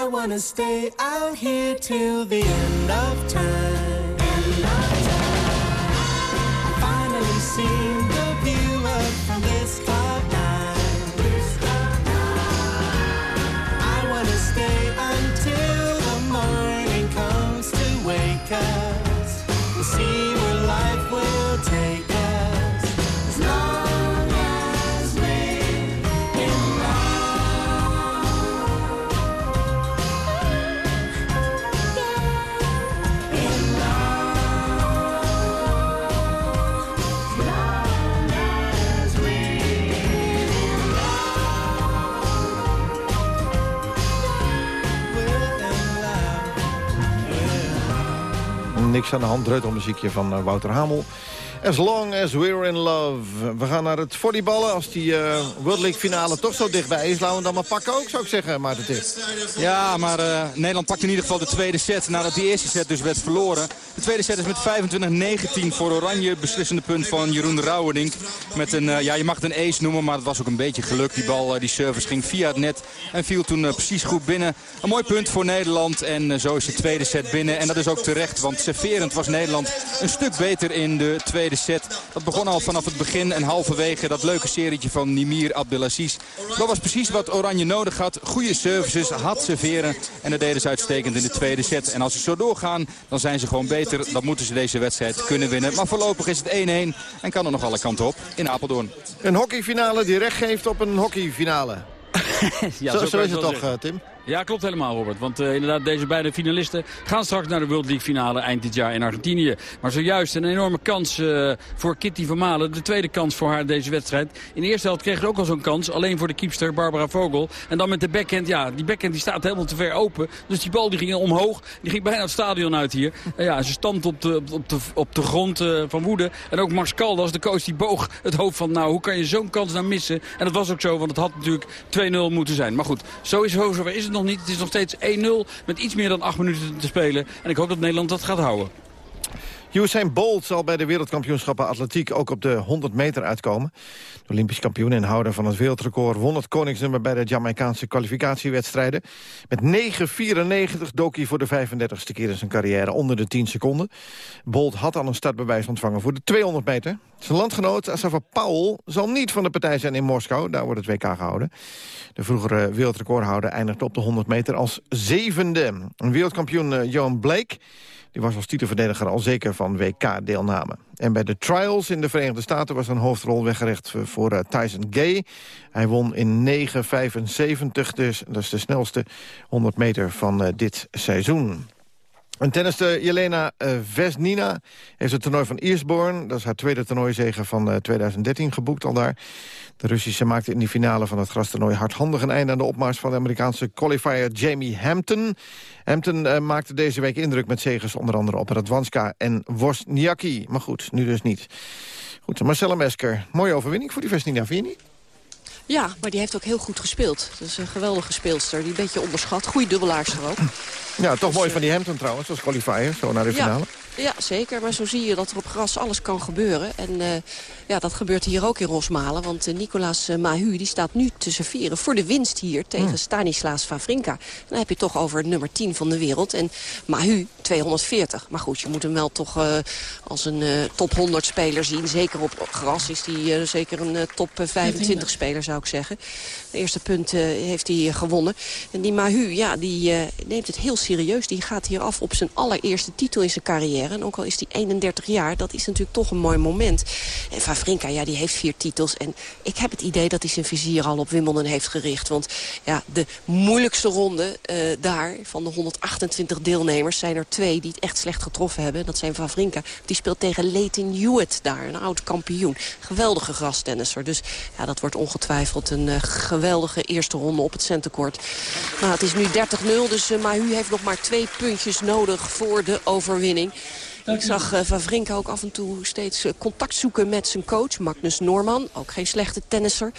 I wanna stay out here till the end of time. I've finally seen Niks aan de hand, dreutelmuziekje van eh, Wouter Hamel. As long as we're in love. We gaan naar het volleyballen. Als die eh, World League finale toch zo dichtbij is... laten we dan maar pakken ook, zou ik zeggen, Maarten Tis. Ja, maar eh, Nederland pakt in ieder geval de tweede set. Nadat die eerste set dus werd verloren. De tweede set is met 25-19 voor Oranje. Beslissende punt van Jeroen Rauwerdink. Met een, eh, ja, je mag het een ace noemen, maar het was ook een beetje geluk. Die bal, die service ging via het net en viel toen precies goed binnen. Een mooi punt voor Nederland. En zo is de tweede set binnen. En dat is ook terecht, want serverend was Nederland een stuk beter in de tweede set. Dat begon al vanaf het begin en halverwege dat leuke serietje van Nimir Abdelaziz. Dat was precies wat Oranje nodig had. Goede services, had serveren. En dat deden ze uitstekend in de tweede set. En als ze zo doorgaan, dan zijn ze gewoon beter. Dan moeten ze deze wedstrijd kunnen winnen. Maar voorlopig is het 1-1 en kan er nog alle kanten op in Apeldoorn. Een hockeyfinale die recht geeft op een hockeyfinale. Ja, zo, zo zo kan is het toch, zeggen. eh, Tim? Ja, klopt helemaal, Robert. Want eh, inderdaad, deze beide finalisten gaan straks naar de World League finale eind dit jaar in Argentinië. Maar zojuist een enorme kans eh, voor Kitty van Malen. De tweede kans voor haar deze wedstrijd. In de eerste helft kreeg ze ook al zo'n kans. Alleen voor de keepster Barbara Vogel. En dan met de backhand. Ja, die backhand die staat helemaal te ver open. Dus die bal die ging omhoog. Die ging bijna het stadion uit hier. Ja, ze stampt op de, op de, op de grond eh, van woede. En ook Max Caldas, de coach, die boog het hoofd van... nou, hoe kan je zo'n kans nou missen? En dat was ook zo, want het had natuurlijk 2-0 moeten zijn. Maar goed, zo is, zo is het nog niet. Het is nog steeds 1-0 met iets meer dan 8 minuten te spelen. En ik hoop dat Nederland dat gaat houden. Usain Bolt zal bij de wereldkampioenschappen atletiek ook op de 100 meter uitkomen. De Olympisch kampioen en houder van het wereldrecord won het koningsnummer bij de Jamaicaanse kwalificatiewedstrijden. Met 9.94 dook hij voor de 35ste keer in zijn carrière onder de 10 seconden. Bolt had al een startbewijs ontvangen voor de 200 meter. Zijn landgenoot Asafa Powell zal niet van de partij zijn in Moskou. Daar wordt het WK gehouden. De vroegere wereldrecordhouder eindigde op de 100 meter als zevende. Een wereldkampioen eh, Johan Blake die was als titelverdediger al zeker van WK-deelname. En bij de trials in de Verenigde Staten was een hoofdrol weggerecht voor uh, Tyson Gay. Hij won in 9.75, dus dat is de snelste 100 meter van uh, dit seizoen. En tennister Jelena uh, Vesnina heeft het toernooi van Eastbourne... dat is haar tweede toernooizege van uh, 2013 geboekt al daar. De Russische maakte in die finale van het grastoernooi hardhandig een einde aan de opmars van de Amerikaanse qualifier Jamie Hampton. Hampton uh, maakte deze week indruk met zegens onder andere op Radwanska en Wozniacki. Maar goed, nu dus niet. Goed, Marcella Mesker, mooie overwinning voor die Vesnina, vind je niet? Ja, maar die heeft ook heel goed gespeeld. Dat is een geweldige speelster, die een beetje onderschat. Goeie dubbelaarster ook. Ja, toch mooi van die Hampton trouwens, als qualifier, zo naar de finale. Ja, ja, zeker. Maar zo zie je dat er op gras alles kan gebeuren. En uh, ja, dat gebeurt hier ook in Rosmalen. Want uh, Nicolaas uh, Mahu die staat nu te serveren voor de winst hier tegen hmm. Stanislas Favrinka. Dan heb je toch over nummer 10 van de wereld. En Mahu 240. Maar goed, je moet hem wel toch als een top 100 speler zien. Zeker op gras is hij zeker een top 25 speler zou ik zeggen. De eerste punt heeft hij gewonnen. En die Mahu, ja, die neemt het heel serieus. Die gaat hier af op zijn allereerste titel in zijn carrière. carrière. En ook al is hij 31 jaar, dat is natuurlijk toch een mooi moment. En Favrinka, ja, die heeft vier titels. En ik heb het idee dat hij zijn vizier al op Wimbledon heeft gericht. Want ja, de moeilijkste ronde eh, daar, van de 128 deelnemers... zijn er twee die het echt slecht getroffen hebben. Dat zijn Favrinka. Die speelt tegen Leighton Hewitt daar, een oud kampioen. Geweldige grastennisser. Dus ja, dat wordt ongetwijfeld een eh, geweldige eerste ronde op het centercourt. Nou, het is nu 30-0, dus uh, Mahu heeft nog maar twee puntjes nodig voor de overwinning. Ik zag uh, Vavrinka ook af en toe steeds uh, contact zoeken met zijn coach, Magnus Norman. Ook geen slechte tennisser,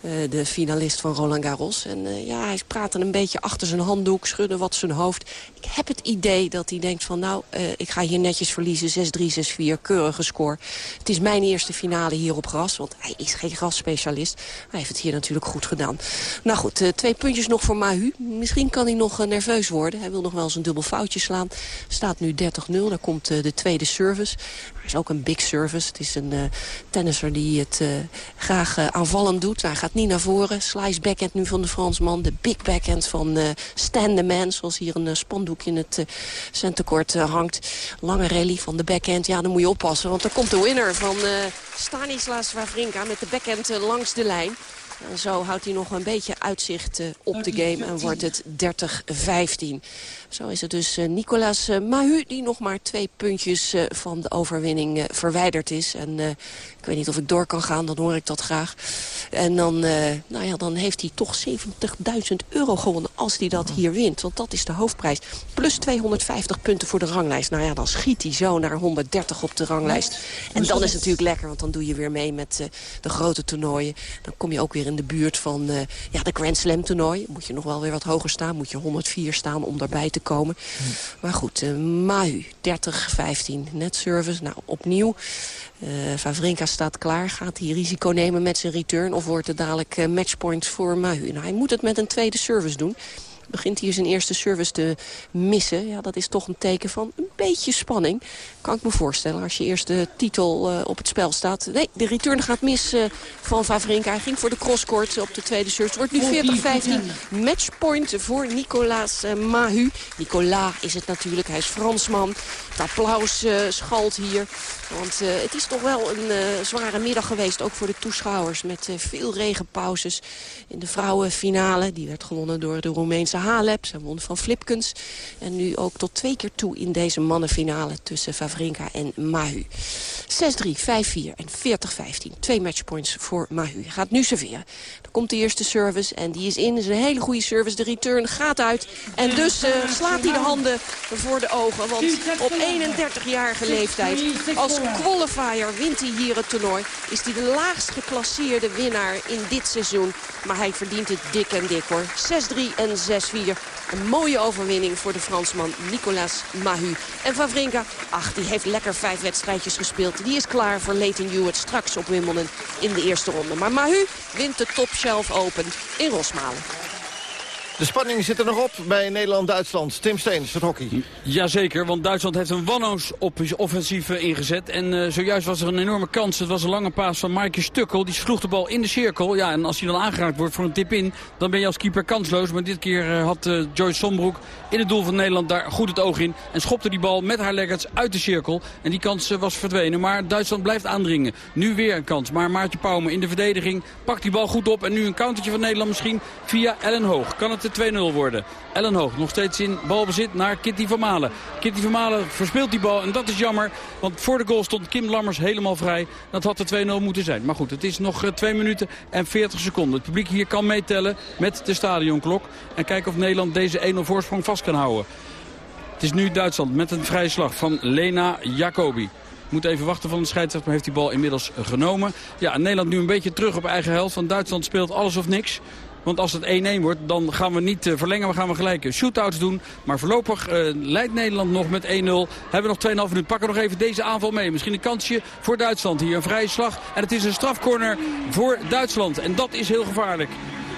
uh, de finalist van Roland Garros. En ja, hij praatte een beetje achter zijn handdoek, schudde wat zijn hoofd. Ik heb het idee dat hij denkt van nou, ik ga hier netjes verliezen. 6-3, 6-4, keurige score. Het is mijn eerste finale hier op gras, want hij is geen grasspecialist. Hij heeft het hier natuurlijk goed gedaan. Nou goed, twee puntjes nog voor Mahu. Misschien kan hij nog nerveus worden. Hij wil nog wel eens een dubbel foutje slaan. Staat nu 30-0, daar komt de tweede service. Maar is ook een big service. Het is een uh, tennisser die het uh, graag uh, aanvallend doet. Hij gaat niet naar voren. Slice backhand nu van de Fransman. De big backhand van Stan the Man. Zoals hier een spandoek in het centercourt hangt. Lange rally van de backhand. Ja, dan moet je oppassen. Want er komt de winner van Stanislas Wawrinka met de backhand langs de lijn. En zo houdt hij nog een beetje uitzicht op de game en wordt het 30-15. Zo is het dus uh, Nicolas uh, Mahu die nog maar twee puntjes van de overwinning verwijderd is. En ik weet niet of ik door kan gaan, dan hoor ik dat graag. En dan, nou ja, dan heeft hij toch 70.000 euro gewonnen als hij dat hier wint. Want dat is de hoofdprijs. Plus 250 punten voor de ranglijst. Nou ja, dan schiet hij zo naar 130 op de ranglijst. En dan is het natuurlijk lekker, want dan doe je weer mee met de grote toernooien. Dan kom je ook weer in de buurt van ja, de Grand Slam toernooi. Moet je nog wel weer wat hoger staan. Moet je 104 staan om daarbij te komen. Maar goed, uh, Mahu, 30-15, net service. Nou, opnieuw. Uh, Favrinka staat klaar. Gaat hij risico nemen met zijn return? Of wordt het dadelijk uh, matchpoint voor Mahu? Nou, hij moet het met een tweede service doen begint hier zijn eerste service te missen. Ja, dat is toch een teken van een beetje spanning. Kan ik me voorstellen als je eerste titel uh, op het spel staat. Nee, de return gaat mis uh, van Vavrinka. Hij ging voor de crosscourt op de tweede. Het wordt nu 40-15. Matchpoint voor Nicolas uh, Mahu. Nicolas is het natuurlijk. Hij is Fransman. Het applaus schalt hier. Want het is toch wel een zware middag geweest. Ook voor de toeschouwers. Met veel regenpauzes. In de vrouwenfinale. Die werd gewonnen door de Roemeense Halep. Ze won van Flipkens. En nu ook tot twee keer toe in deze mannenfinale tussen Vavrinka en Mahu. 6-3, 5-4 en 40-15. Twee matchpoints voor Mahu. Gaat nu serveren. Komt de eerste service en die is in. Is een hele goede service. De return gaat uit. En dus uh, slaat hij de handen voor de ogen. Want op 31-jarige leeftijd, als qualifier wint hij hier het toernooi. Is hij de laagst geclasseerde winnaar in dit seizoen. Maar hij verdient het dik en dik hoor. 6-3 en 6-4. Een mooie overwinning voor de Fransman Nicolas Mahu. En Vavrinka, ach, die heeft lekker vijf wedstrijdjes gespeeld. Die is klaar voor Leighton Hewitt straks op Wimbledon in de eerste ronde. Maar Mahu wint de Top Shelf Open in Rosmalen. De spanning zit er nog op bij Nederland-Duitsland. Tim Steens, het hockey. Jazeker, want Duitsland heeft een wanhoos-offensief ingezet. En uh, zojuist was er een enorme kans. Het was een lange paas van Maaike Stukkel. Die sloeg de bal in de cirkel. Ja, en als hij dan aangeraakt wordt voor een tip in... dan ben je als keeper kansloos. Maar dit keer uh, had uh, Joyce Sombroek in het doel van Nederland daar goed het oog in. En schopte die bal met haar leggers uit de cirkel. En die kans was verdwenen. Maar Duitsland blijft aandringen. Nu weer een kans. Maar Maartje Pauwme in de verdediging pakt die bal goed op. En nu een countertje van Nederland misschien via Ellen Hoog. Kan het de 2-0 worden. Ellen Hoog nog steeds in balbezit naar Kitty van Malen. Kitty van Malen verspeelt die bal en dat is jammer. Want voor de goal stond Kim Lammers helemaal vrij. Dat had de 2-0 moeten zijn. Maar goed, het is nog 2 minuten en 40 seconden. Het publiek hier kan meetellen met de stadionklok. En kijken of Nederland deze 1-0 voorsprong vast kan houden. Het is nu Duitsland met een vrije slag van Lena Jacobi. Moet even wachten van de scheidsrechter, maar heeft die bal inmiddels genomen. Ja, Nederland nu een beetje terug op eigen helft. Want Duitsland speelt alles of niks. Want als het 1-1 wordt, dan gaan we niet uh, verlengen. We gaan we gelijk shootouts doen. Maar voorlopig uh, leidt Nederland nog met 1-0. Hebben we nog 2,5 minuten. Pakken nog even deze aanval mee. Misschien een kansje voor Duitsland. Hier een vrije slag. En het is een strafcorner voor Duitsland. En dat is heel gevaarlijk.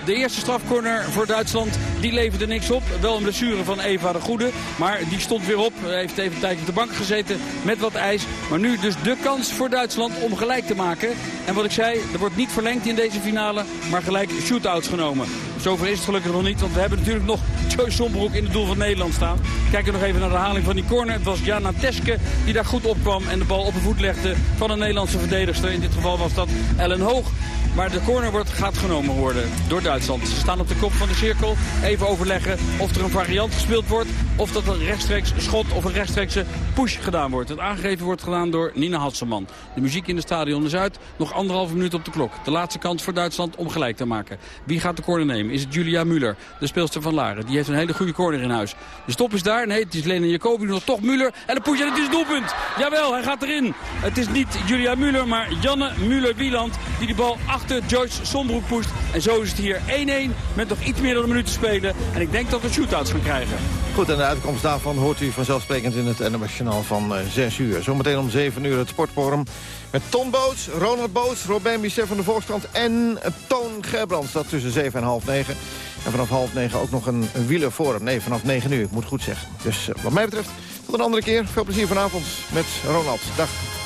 De eerste strafcorner voor Duitsland, die leverde niks op. Wel een blessure van Eva de Goede, maar die stond weer op. Heeft even een tijdje op de bank gezeten met wat ijs. Maar nu dus de kans voor Duitsland om gelijk te maken. En wat ik zei, er wordt niet verlengd in deze finale, maar gelijk shootouts genomen. Zover is het gelukkig nog niet, want we hebben natuurlijk nog Joyce Sombroek in het doel van Nederland staan. Kijken nog even naar de haling van die corner. Het was Jana Teske die daar goed opkwam en de bal op de voet legde van een Nederlandse verdedigster. In dit geval was dat Ellen Hoog. Maar de corner wordt, gaat genomen worden door Duitsland. Ze staan op de kop van de cirkel. Even overleggen of er een variant gespeeld wordt. Of dat een rechtstreeks schot of een rechtstreekse push gedaan wordt. Het aangegeven wordt gedaan door Nina Hasselman. De muziek in het stadion is uit. Nog anderhalve minuut op de klok. De laatste kans voor Duitsland om gelijk te maken. Wie gaat de corner nemen? Is het Julia Müller, de speelster van Laren. Die heeft een hele goede corner in huis. De stop is daar. Nee, het is Lena Jacobi. Nog toch Müller. En de push en het is doelpunt. Jawel, hij gaat erin. Het is niet Julia Müller, maar Janne Müller-Wieland. Die de bal achter Joyce Sombroek poest. En zo is het hier 1-1 met nog iets meer dan een minuut te spelen. En ik denk dat we shootouts gaan krijgen. Goed, en de uitkomst daarvan hoort u vanzelfsprekend in het NMS-journaal van eh, 6 uur. Zometeen om 7 uur het sportforum met Ton Boots, Ronald Boots, Robin Bisset van de Volkskrant en Toon Gerbrands. Dat tussen 7 en half 9. En vanaf half 9 ook nog een, een wielerforum. Nee, vanaf 9 uur, ik moet goed zeggen. Dus eh, wat mij betreft, tot een andere keer. Veel plezier vanavond met Ronald. Dag.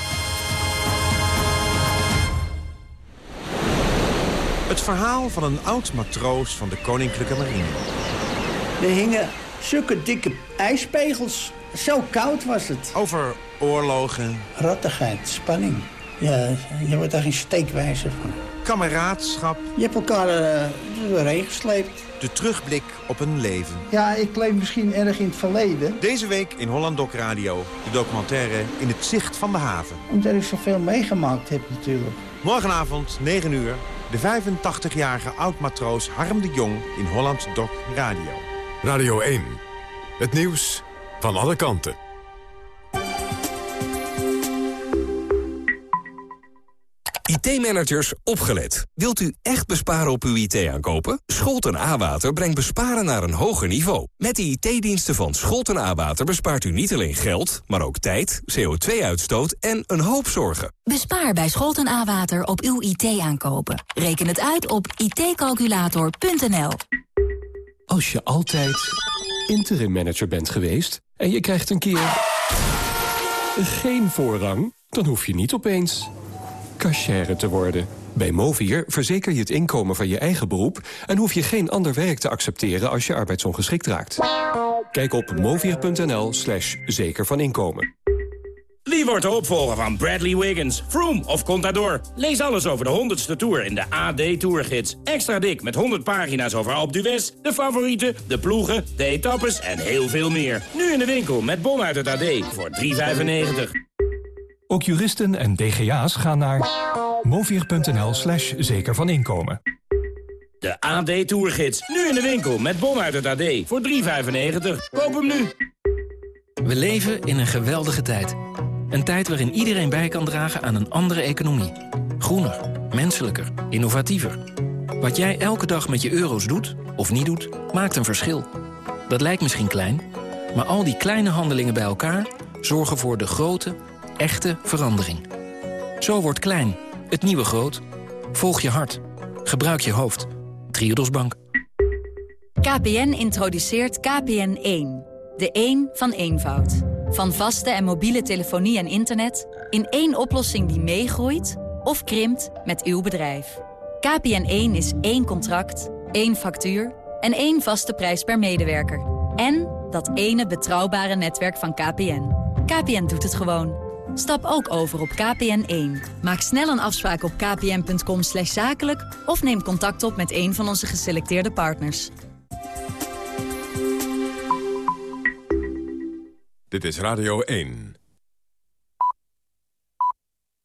Het verhaal van een oud matroos van de Koninklijke Marine. Er hingen zulke dikke ijspegels. Zo koud was het. Over oorlogen. Rattigheid, spanning. Ja, je wordt daar geen steekwijzer van. Kameraadschap. Je hebt elkaar uh, doorheen gesleept. De terugblik op een leven. Ja, ik leef misschien erg in het verleden. Deze week in Holland Doc Radio. De documentaire In het zicht van de haven. Omdat ik zoveel meegemaakt heb natuurlijk. Morgenavond, 9 uur. De 85-jarige oud-matroos Harm de Jong in Holland Doc Radio. Radio 1. Het nieuws van alle kanten. IT-managers, opgelet. Wilt u echt besparen op uw IT-aankopen? Scholten A-Water brengt besparen naar een hoger niveau. Met de IT-diensten van Scholten A-Water bespaart u niet alleen geld... maar ook tijd, CO2-uitstoot en een hoop zorgen. Bespaar bij Scholten A-Water op uw IT-aankopen. Reken het uit op itcalculator.nl. Als je altijd interim manager bent geweest... en je krijgt een keer geen voorrang... dan hoef je niet opeens cashier te worden. Bij Movier verzeker je het inkomen van je eigen beroep... en hoef je geen ander werk te accepteren als je arbeidsongeschikt raakt. Kijk op movier.nl slash zeker van inkomen. Wie wordt de opvolger van Bradley Wiggins, Froome of Contador? Lees alles over de 100ste Tour in de AD Tourgids. Extra dik met 100 pagina's over Alpe d'Huez, de favorieten, de ploegen, de etappes en heel veel meer. Nu in de winkel met bon uit het AD voor 3,95. Ook juristen en DGA's gaan naar movier.nl slash zeker van inkomen. De AD Tourgids. Nu in de winkel met bon uit het AD voor 3,95. Koop hem nu. We leven in een geweldige tijd. Een tijd waarin iedereen bij kan dragen aan een andere economie. Groener, menselijker, innovatiever. Wat jij elke dag met je euro's doet, of niet doet, maakt een verschil. Dat lijkt misschien klein, maar al die kleine handelingen bij elkaar... zorgen voor de grote, echte verandering. Zo wordt klein, het nieuwe groot. Volg je hart. Gebruik je hoofd. Triodos Bank. KPN introduceert KPN1. De 1 van eenvoud. Van vaste en mobiele telefonie en internet... in één oplossing die meegroeit of krimpt met uw bedrijf. KPN1 is één contract, één factuur en één vaste prijs per medewerker. En dat ene betrouwbare netwerk van KPN. KPN doet het gewoon. Stap ook over op KPN1. Maak snel een afspraak op kpn.com zakelijk... of neem contact op met een van onze geselecteerde partners. Dit is Radio 1.